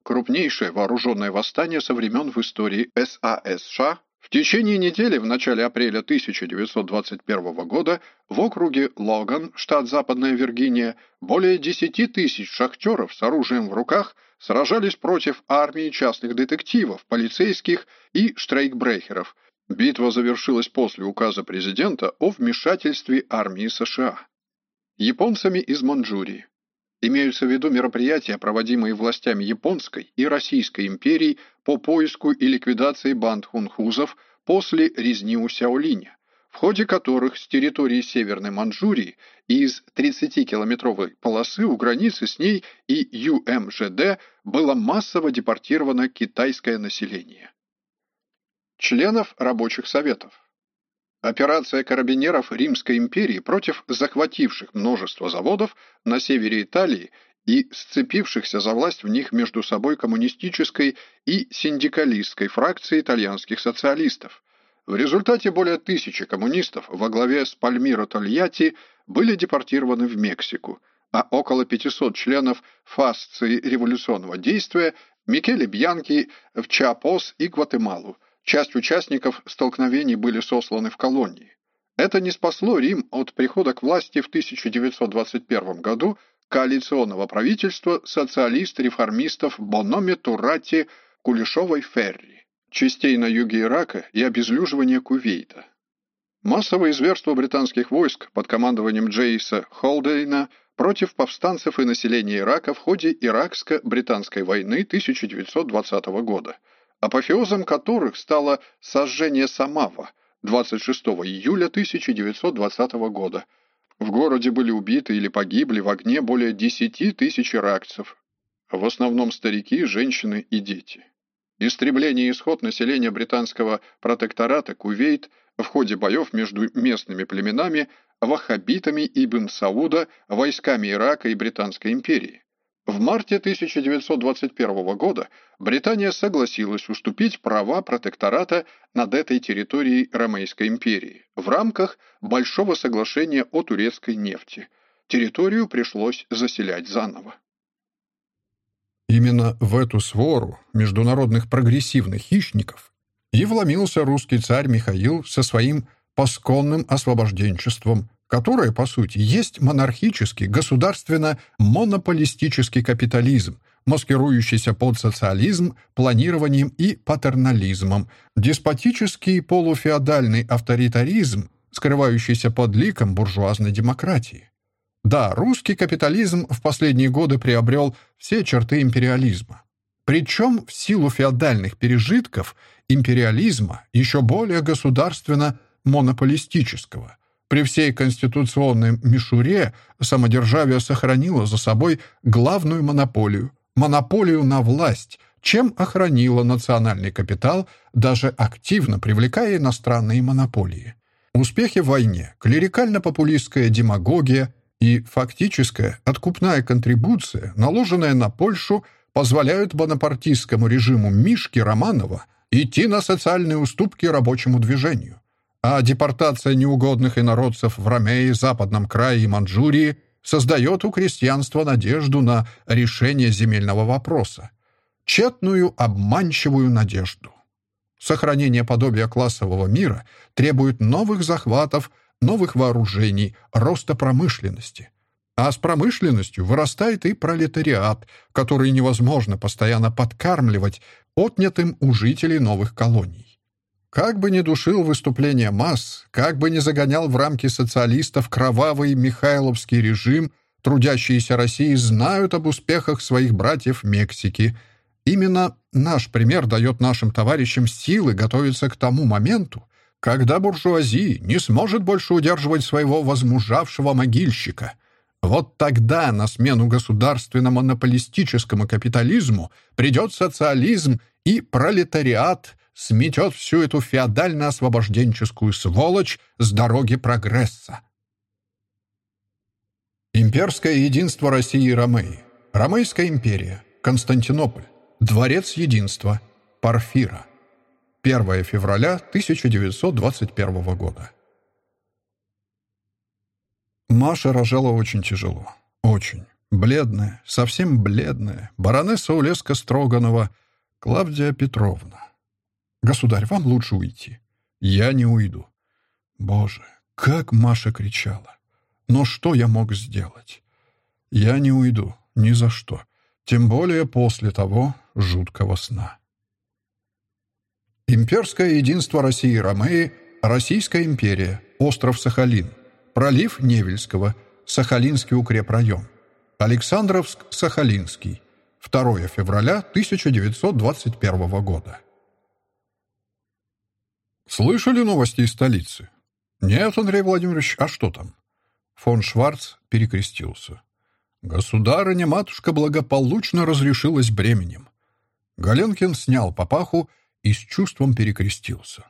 Крупнейшее вооруженное восстание со времен в истории САСШ в течение недели в начале апреля 1921 года в округе Логан, штат Западная Виргиния, более 10 тысяч шахтеров с оружием в руках сражались против армии частных детективов, полицейских и штрейкбрехеров. Битва завершилась после указа президента о вмешательстве армии США. Японцами из Манчжурии. Имеются в виду мероприятия, проводимые властями Японской и Российской империй по поиску и ликвидации банд хунхузов после резни у Сяолиня, в ходе которых с территории Северной Манчжурии и из 30-километровой полосы у границы с ней и ЮМЖД было массово депортировано китайское население. Членов рабочих советов Операция карабинеров Римской империи против захвативших множество заводов на севере Италии и сцепившихся за власть в них между собой коммунистической и синдикалистской фракции итальянских социалистов. В результате более тысячи коммунистов во главе с Пальмиро Тольятти были депортированы в Мексику, а около 500 членов фасции революционного действия Микеле Бьянки в Чапос и Гватемалу – Часть участников столкновений были сосланы в колонии. Это не спасло Рим от прихода к власти в 1921 году коалиционного правительства социалист-реформистов Бономи Турати Кулешовой Ферри, частей на юге Ирака и обезлюживания Кувейта. Массовые зверства британских войск под командованием Джейса Холдейна против повстанцев и населения Ирака в ходе Иракско-британской войны 1920 года – апофеозом которых стало сожжение Самава 26 июля 1920 года. В городе были убиты или погибли в огне более 10 тысяч иракцев, в основном старики, женщины и дети. Истребление и исход населения британского протектората Кувейт в ходе боев между местными племенами, ваххабитами Ибн Сауда, войсками Ирака и Британской империи. В марте 1921 года Британия согласилась уступить права протектората над этой территорией Ромейской империи в рамках Большого соглашения о турецкой нефти. Территорию пришлось заселять заново. Именно в эту свору международных прогрессивных хищников и вломился русский царь Михаил со своим посконным освобожденчеством которое, по сути, есть монархический, государственно-монополистический капитализм, маскирующийся под социализм, планированием и патернализмом, деспотический полуфеодальный авторитаризм, скрывающийся под ликом буржуазной демократии. Да, русский капитализм в последние годы приобрел все черты империализма. Причем в силу феодальных пережитков империализма еще более государственно-монополистического – при всей конституционной мишуре самодержавие сохранило за собой главную монополию – монополию на власть, чем охранило национальный капитал, даже активно привлекая иностранные монополии. Успехи в войне, клерикально-популистская демагогия и фактическая откупная контрибуция, наложенная на Польшу, позволяют бонапартистскому режиму Мишки Романова идти на социальные уступки рабочему движению а депортация неугодных инородцев в Ромее, Западном крае и Манчжурии создает у крестьянства надежду на решение земельного вопроса. Тщетную, обманчивую надежду. Сохранение подобия классового мира требует новых захватов, новых вооружений, роста промышленности. А с промышленностью вырастает и пролетариат, который невозможно постоянно подкармливать отнятым у жителей новых колоний. Как бы ни душил выступления масс, как бы ни загонял в рамки социалистов кровавый Михайловский режим, трудящиеся России знают об успехах своих братьев Мексики. Именно наш пример дает нашим товарищам силы готовиться к тому моменту, когда буржуазия не сможет больше удерживать своего возмужавшего могильщика. Вот тогда на смену государственно-монополистическому капитализму придет социализм и пролетариат – сметет всю эту феодально-освобожденческую сволочь с дороги прогресса. Имперское единство России и Ромеи. Ромейская империя. Константинополь. Дворец единства. Парфира. 1 февраля 1921 года. Маша рожала очень тяжело. Очень. Бледная, совсем бледная. Баронесса Улеска Строганова Клавдия Петровна. «Государь, вам лучше уйти». «Я не уйду». Боже, как Маша кричала. Но что я мог сделать? Я не уйду, ни за что. Тем более после того жуткого сна. Имперское единство России и Ромеи, Российская империя, остров Сахалин, пролив Невельского, Сахалинский укрепрайон, Александровск-Сахалинский, 2 февраля 1921 года. Слышали новости из столицы? Нет, Андрей Владимирович, а что там? Фон Шварц перекрестился. Государыня-матушка благополучно разрешилась бременем. Галенкин снял папаху и с чувством перекрестился.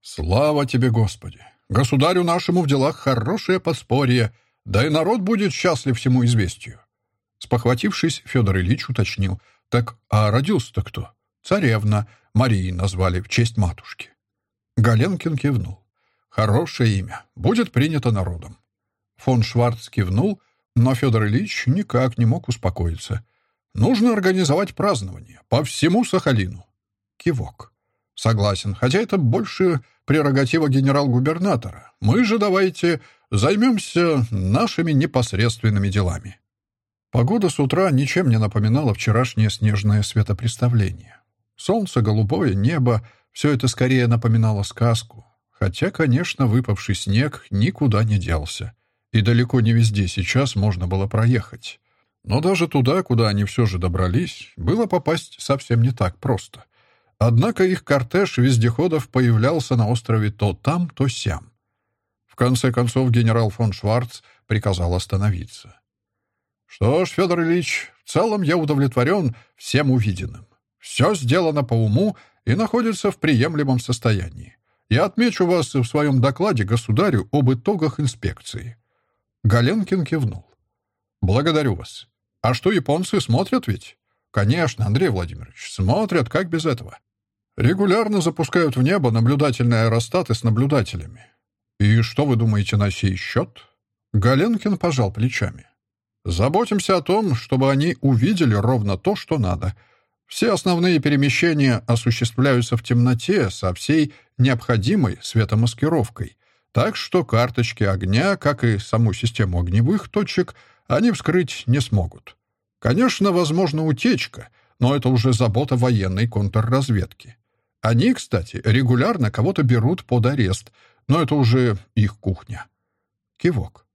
«Слава тебе, Господи! Государю нашему в делах хорошее подспорье, да и народ будет счастлив всему известию». Спохватившись, Федор Ильич уточнил. «Так, а родился-то кто?» «Царевна. Марии назвали в честь матушки». Галенкин кивнул. «Хорошее имя. Будет принято народом». Фон Шварц кивнул, но Федор Ильич никак не мог успокоиться. «Нужно организовать празднование по всему Сахалину». Кивок. «Согласен, хотя это больше прерогатива генерал-губернатора. Мы же давайте займемся нашими непосредственными делами». Погода с утра ничем не напоминала вчерашнее снежное светопреставление. Солнце, голубое небо — все это скорее напоминало сказку. Хотя, конечно, выпавший снег никуда не делся и далеко не везде сейчас можно было проехать. Но даже туда, куда они все же добрались, было попасть совсем не так просто. Однако их кортеж вездеходов появлялся на острове то там, то сям. В конце концов генерал фон Шварц приказал остановиться. «Что ж, Федор Ильич, в целом я удовлетворен всем увиденным. Все сделано по уму и находится в приемлемом состоянии. Я отмечу вас в своем докладе государю об итогах инспекции. Галенкин кивнул. «Благодарю вас. А что, японцы смотрят ведь?» «Конечно, Андрей Владимирович, смотрят, как без этого. Регулярно запускают в небо наблюдательные аэростаты с наблюдателями. И что вы думаете на сей счет?» Галенкин пожал плечами. «Заботимся о том, чтобы они увидели ровно то, что надо. Все основные перемещения осуществляются в темноте со всей необходимой светомаскировкой. Так что карточки огня, как и саму систему огневых точек, они вскрыть не смогут. Конечно, возможна утечка, но это уже забота военной контрразведки. Они, кстати, регулярно кого-то берут под арест, но это уже их кухня. Кивок.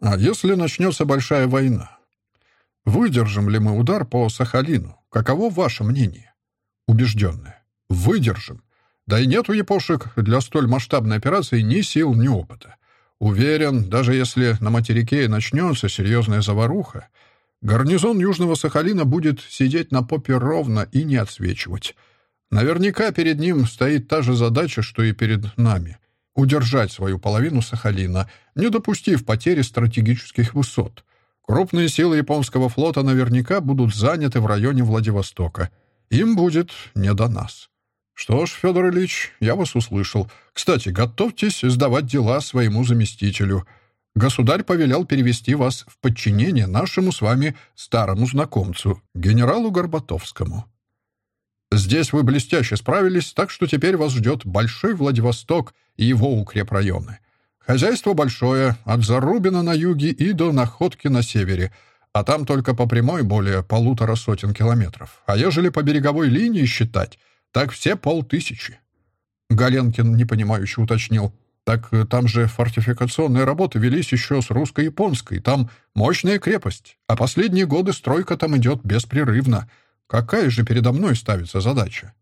А если начнется большая война? Выдержим ли мы удар по Сахалину? Каково ваше мнение? Убежденное. Выдержим. Да и нет у япошек для столь масштабной операции ни сил, ни опыта. Уверен, даже если на материке начнется серьезная заваруха, гарнизон Южного Сахалина будет сидеть на попе ровно и не отсвечивать. Наверняка перед ним стоит та же задача, что и перед нами — удержать свою половину Сахалина, не допустив потери стратегических высот. Крупные силы японского флота наверняка будут заняты в районе Владивостока. Им будет не до нас. «Что ж, Федор Ильич, я вас услышал. Кстати, готовьтесь сдавать дела своему заместителю. Государь повелел перевести вас в подчинение нашему с вами старому знакомцу, генералу Горбатовскому. Здесь вы блестяще справились, так что теперь вас ждет Большой Владивосток и его укрепрайоны. Хозяйство большое, от Зарубина на юге и до Находки на севере, а там только по прямой более полутора сотен километров. А ежели по береговой линии считать — так все полтысячи. Галенкин непонимающе уточнил. Так э, там же фортификационные работы велись еще с русско-японской. Там мощная крепость. А последние годы стройка там идет беспрерывно. Какая же передо мной ставится задача?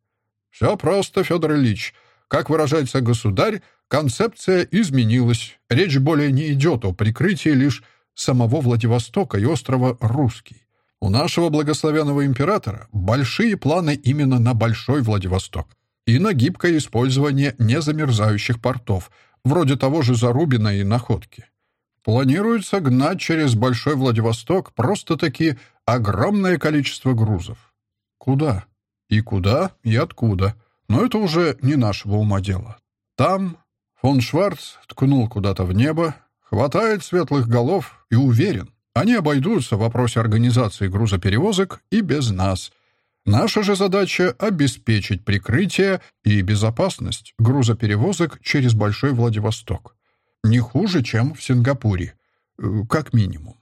Все просто, Федор Ильич. Как выражается государь, концепция изменилась. Речь более не идет о прикрытии лишь самого Владивостока и острова Русский. У нашего благословенного императора большие планы именно на Большой Владивосток и на гибкое использование незамерзающих портов, вроде того же Зарубина и Находки. Планируется гнать через Большой Владивосток просто-таки огромное количество грузов. Куда? И куда, и откуда? Но это уже не нашего ума дело. Там фон Шварц ткнул куда-то в небо, хватает светлых голов и уверен, они обойдутся в вопросе организации грузоперевозок и без нас. Наша же задача — обеспечить прикрытие и безопасность грузоперевозок через Большой Владивосток. Не хуже, чем в Сингапуре, э, как минимум.